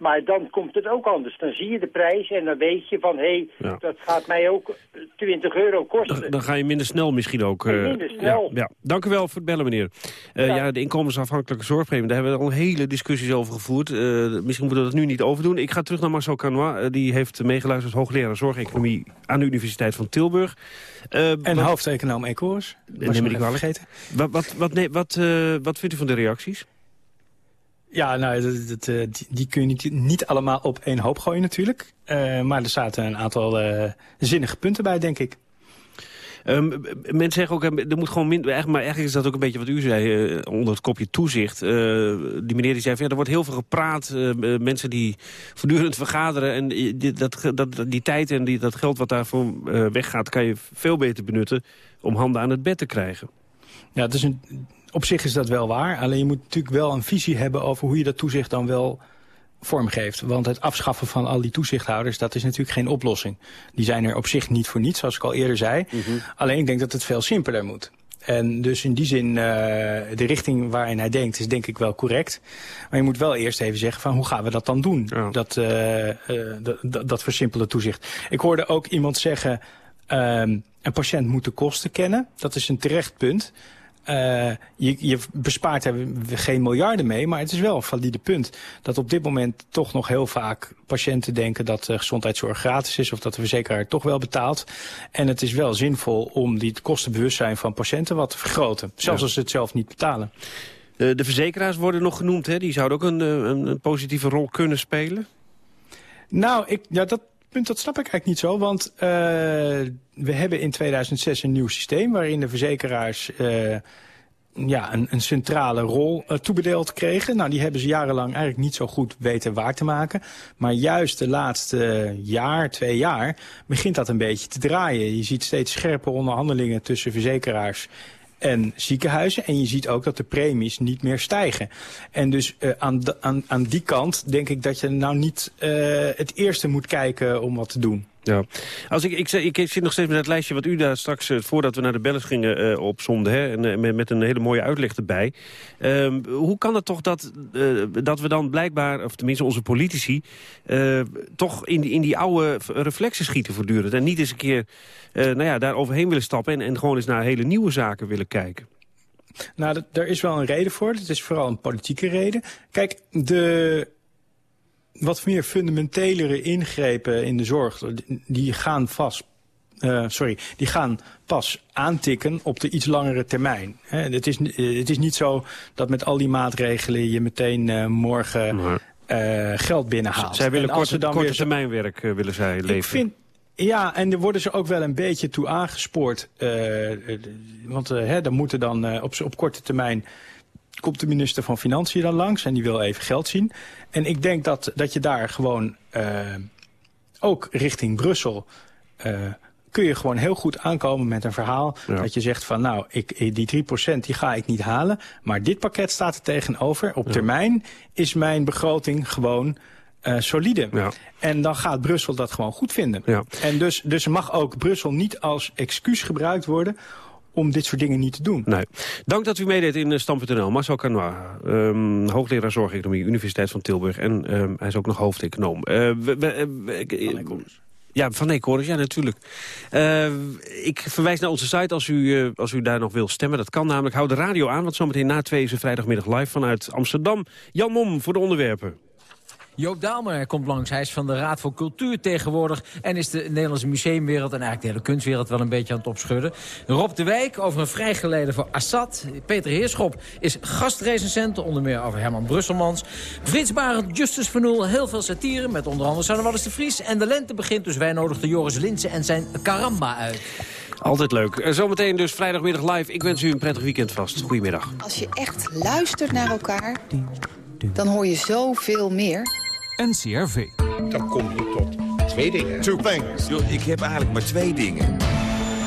Maar dan komt het ook anders. Dan zie je de prijs en dan weet je van, hé, Ja. dat gaat mij ook 20 euro kosten. Dan, dan ga je minder snel misschien ook. eh, Minder snel. Ja, ja. Dank u wel voor het bellen, meneer. Eh, ja. de inkomensafhankelijke zorgpremie, daar hebben we al hele discussies over gevoerd. Eh, misschien moeten we dat nu niet overdoen. Ik ga terug naar Marcel Canois. Eh, die heeft meegeluisterd, hoogleraar zorgeconomie aan de Universiteit van Tilburg. Eh, En hoofdeconoom Ecoors. Nee, neem me niet kwalijk. vergeten. Wat, wat, wat, nee, wat, eh, wat vindt u van de reacties? Ja, nou, dat, dat, eh, die, kun je niet, niet allemaal op één hoop gooien natuurlijk. Eh, maar er zaten een aantal eh, zinnige punten bij, denk ik. Um, mensen zeggen ook, er moet gewoon minder... Maar eigenlijk is dat ook een beetje wat u zei uh, onder het kopje toezicht. Uh, die meneer die zei, van, ja, er wordt heel veel gepraat. Uh, mensen die voortdurend vergaderen. En die, dat, dat, die tijd en die, dat geld wat daarvoor weggaat... kan je veel beter benutten om handen aan het bed te krijgen. Ja, het is een, op zich is dat wel waar. Alleen je moet natuurlijk wel een visie hebben over hoe je dat toezicht dan wel vormgeeft. Want het afschaffen van al die toezichthouders, dat is natuurlijk geen oplossing. Die zijn er op zich niet voor niets, zoals ik al eerder zei. Mhm. Alleen ik denk dat het veel simpeler moet. En dus in die zin, uh, de richting waarin hij denkt, is denk ik wel correct. Maar je moet wel eerst even zeggen van hoe gaan we dat dan doen? Dat, uh, uh, dat versimpelde toezicht. Ik hoorde ook iemand zeggen, ehm, een patiënt moet de kosten kennen. Dat is een terecht punt. Uh, je, je, bespaart er geen miljarden mee, maar het is wel een valide punt. Dat op dit moment toch nog heel vaak patiënten denken dat uh, gezondheidszorg gratis is... of dat de verzekeraar toch wel betaalt. En het is wel zinvol om die kostenbewustzijn van patiënten wat te vergroten. Zelfs als ze het zelf niet betalen. Uh, de verzekeraars worden nog genoemd, hè? Die zouden ook een, een, een positieve rol kunnen spelen? Nou, ik, ja, dat, punt, dat snap ik eigenlijk niet zo. Want uh, we hebben in 2006 een nieuw systeem... waarin de verzekeraars uh, ja, een, een, centrale rol uh, toebedeeld kregen. Nou, die hebben ze jarenlang eigenlijk niet zo goed weten waar te maken. Maar juist de laatste jaar, twee jaar, begint dat een beetje te draaien. Je ziet steeds scherpe onderhandelingen tussen verzekeraars en ziekenhuizen. En je ziet ook dat de premies niet meer stijgen. En dus uh, aan, aan, aan die kant denk ik dat je nou niet uh, het eerste moet kijken om wat te doen. Ja. Als ik, ik, ik, zit nog steeds met het lijstje wat u daar straks, uh, voordat we naar de bellen gingen, uh, opzomde. Hè, en, uh, met, met, een hele mooie uitleg erbij. Ehm, hoe kan het toch dat, dat we dan blijkbaar, of tenminste onze politici, toch in, in die oude reflexen schieten voortdurend. En niet eens een keer nou ja, daar overheen willen stappen en, en gewoon eens naar hele nieuwe zaken willen kijken. Nou, daar is wel een reden voor. Het is vooral een politieke reden. Kijk, de wat meer fundamentelere ingrepen in de zorg, die gaan vast uh, sorry, die gaan pas aantikken op de iets langere termijn. He, het, is, het is niet zo dat met al die maatregelen je meteen uh, morgen uh, geld binnenhaalt. Zij willen korte, dan korte termijnwerk willen zij leveren. Ik vind, ja, en er worden ze ook wel een beetje toe aangespoord. want hè, dan moeten dan op, op korte termijn komt de minister van Financiën dan langs en die wil even geld zien. En ik denk dat, dat je daar gewoon uh, ook richting Brussel... Uh, kun je gewoon heel goed aankomen met een verhaal... dat je zegt van nou, ik, die 3% die ga ik niet halen... maar dit pakket staat er tegenover. Op termijn is mijn begroting gewoon... Uh, solide. Ja. En dan gaat Brussel dat gewoon goed vinden. En dus, dus mag ook Brussel niet als excuus gebruikt worden om dit soort dingen niet te doen. Nee. Dank dat u meedeed in uh, Stam.nl. Marcel Canois, um, hoogleraar zorgeconomie, Universiteit van Tilburg. En um, hij is ook nog hoofdeconoom. Uh, we, we, ja, van Ecorus, ja, natuurlijk. Uh, ik verwijs naar onze site als u, uh, als u daar nog wil stemmen. Dat kan namelijk. Hou de radio aan, want zometeen na twee is een vrijdagmiddag live vanuit Amsterdam. Jan Mom voor de onderwerpen. Joop Daalmer komt langs. Hij is van de Raad voor Cultuur tegenwoordig... en is de Nederlandse museumwereld en eigenlijk de hele kunstwereld wel een beetje aan het opschudden. Rob de Wijk over een vrijgeleden voor Assad. Peter Heerschop is gastrecensent, onder meer over Herman Brusselmans. Frits Barend, Justus Van heel veel satire... met onder andere Sanne Wallis de Vries. En de lente begint, dus wij nodigden Joris Linsen en zijn Karamba uit. Altijd leuk. Eh, zometeen dus vrijdagmiddag live. Ik wens u een prettig weekend vast. Goedemiddag. Als je echt luistert naar elkaar, dan hoor je zoveel meer. NCRV. Dan kom je tot twee dingen. Two things. ik heb eigenlijk maar twee dingen.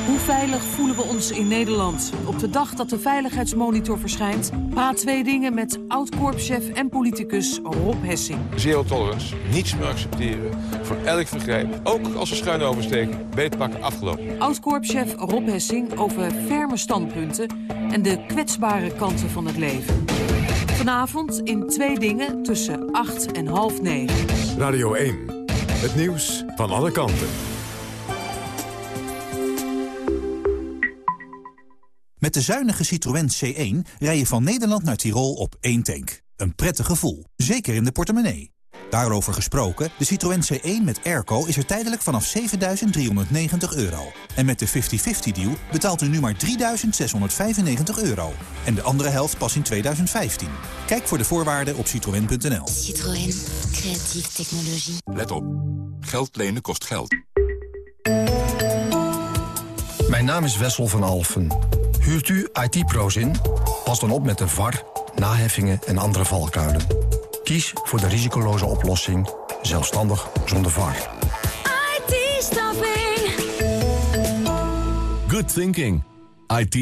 Hoe veilig voelen we ons in Nederland? Op de dag dat de Veiligheidsmonitor verschijnt... praat twee dingen met oud-korpschef en politicus Rob Hessing. Zero tolerance, niets meer accepteren. Voor elk vergrijp, ook als ze schuin oversteken, beetpakken afgelopen. Oud-korpschef Rob Hessing over ferme standpunten... en de kwetsbare kanten van het leven. Vanavond in twee dingen tussen 8 en half 9. Radio 1. Het nieuws van alle kanten. Met de zuinige Citroën C1 rij je van Nederland naar Tirol op één tank. Een prettig gevoel, zeker in de portemonnee. Daarover gesproken, de Citroën C1 met airco is er tijdelijk vanaf 7.390 euro. En met de 50-50-deal betaalt u nu maar 3.695 euro. En de andere helft pas in 2015. Kijk voor de voorwaarden op citroën.nl. Citroën. Creatieve technologie. Let op. Geld lenen kost geld. Mijn naam is Wessel van Alfen. Huurt u IT-pro's in? Pas dan op met de VAR, naheffingen en andere valkuilen. Kies voor de risicoloze oplossing, zelfstandig zonder VAR. IT-staffing. Good thinking. it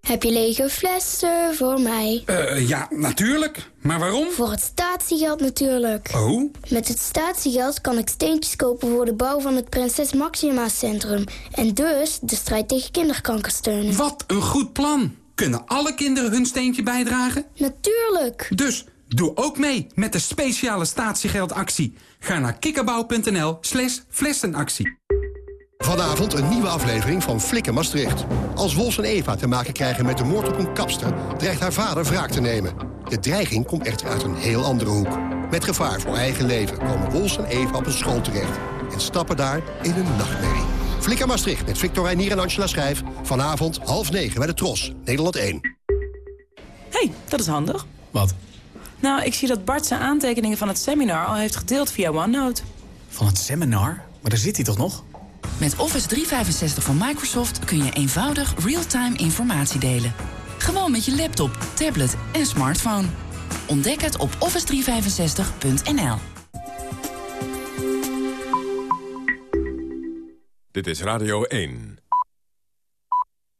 Heb je lege flessen voor mij? Uh, ja, natuurlijk. Maar waarom? Voor het statiegeld natuurlijk. Oh? Met het statiegeld kan ik steentjes kopen voor de bouw van het Prinses Maxima Centrum. En dus de strijd tegen kinderkanker steunen. Wat een goed plan. Kunnen alle kinderen hun steentje bijdragen? Natuurlijk. Dus doe ook mee met de speciale statiegeldactie. Ga naar kikkerbouw.nl slash flessenactie. Vanavond een nieuwe aflevering van Flikken Maastricht. Als Wols en Eva te maken krijgen met de moord op een kapster... dreigt haar vader wraak te nemen. De dreiging komt echter uit een heel andere hoek. Met gevaar voor eigen leven komen Wols en Eva op een school terecht... en stappen daar in een nachtmerrie. Flikker Maastricht met Victor Reinier en Angela Schrijf. Vanavond half negen bij de Tros, Nederland 1. hey, dat is handig. Wat? Nou, ik zie dat Bart zijn aantekeningen van het seminar al heeft gedeeld via OneNote. Van het seminar? Maar daar zit hij toch nog? Met Office 365 van Microsoft kun je eenvoudig real-time informatie delen. Gewoon met je laptop, tablet en smartphone. Ontdek het op office365.nl. Dit is Radio 1.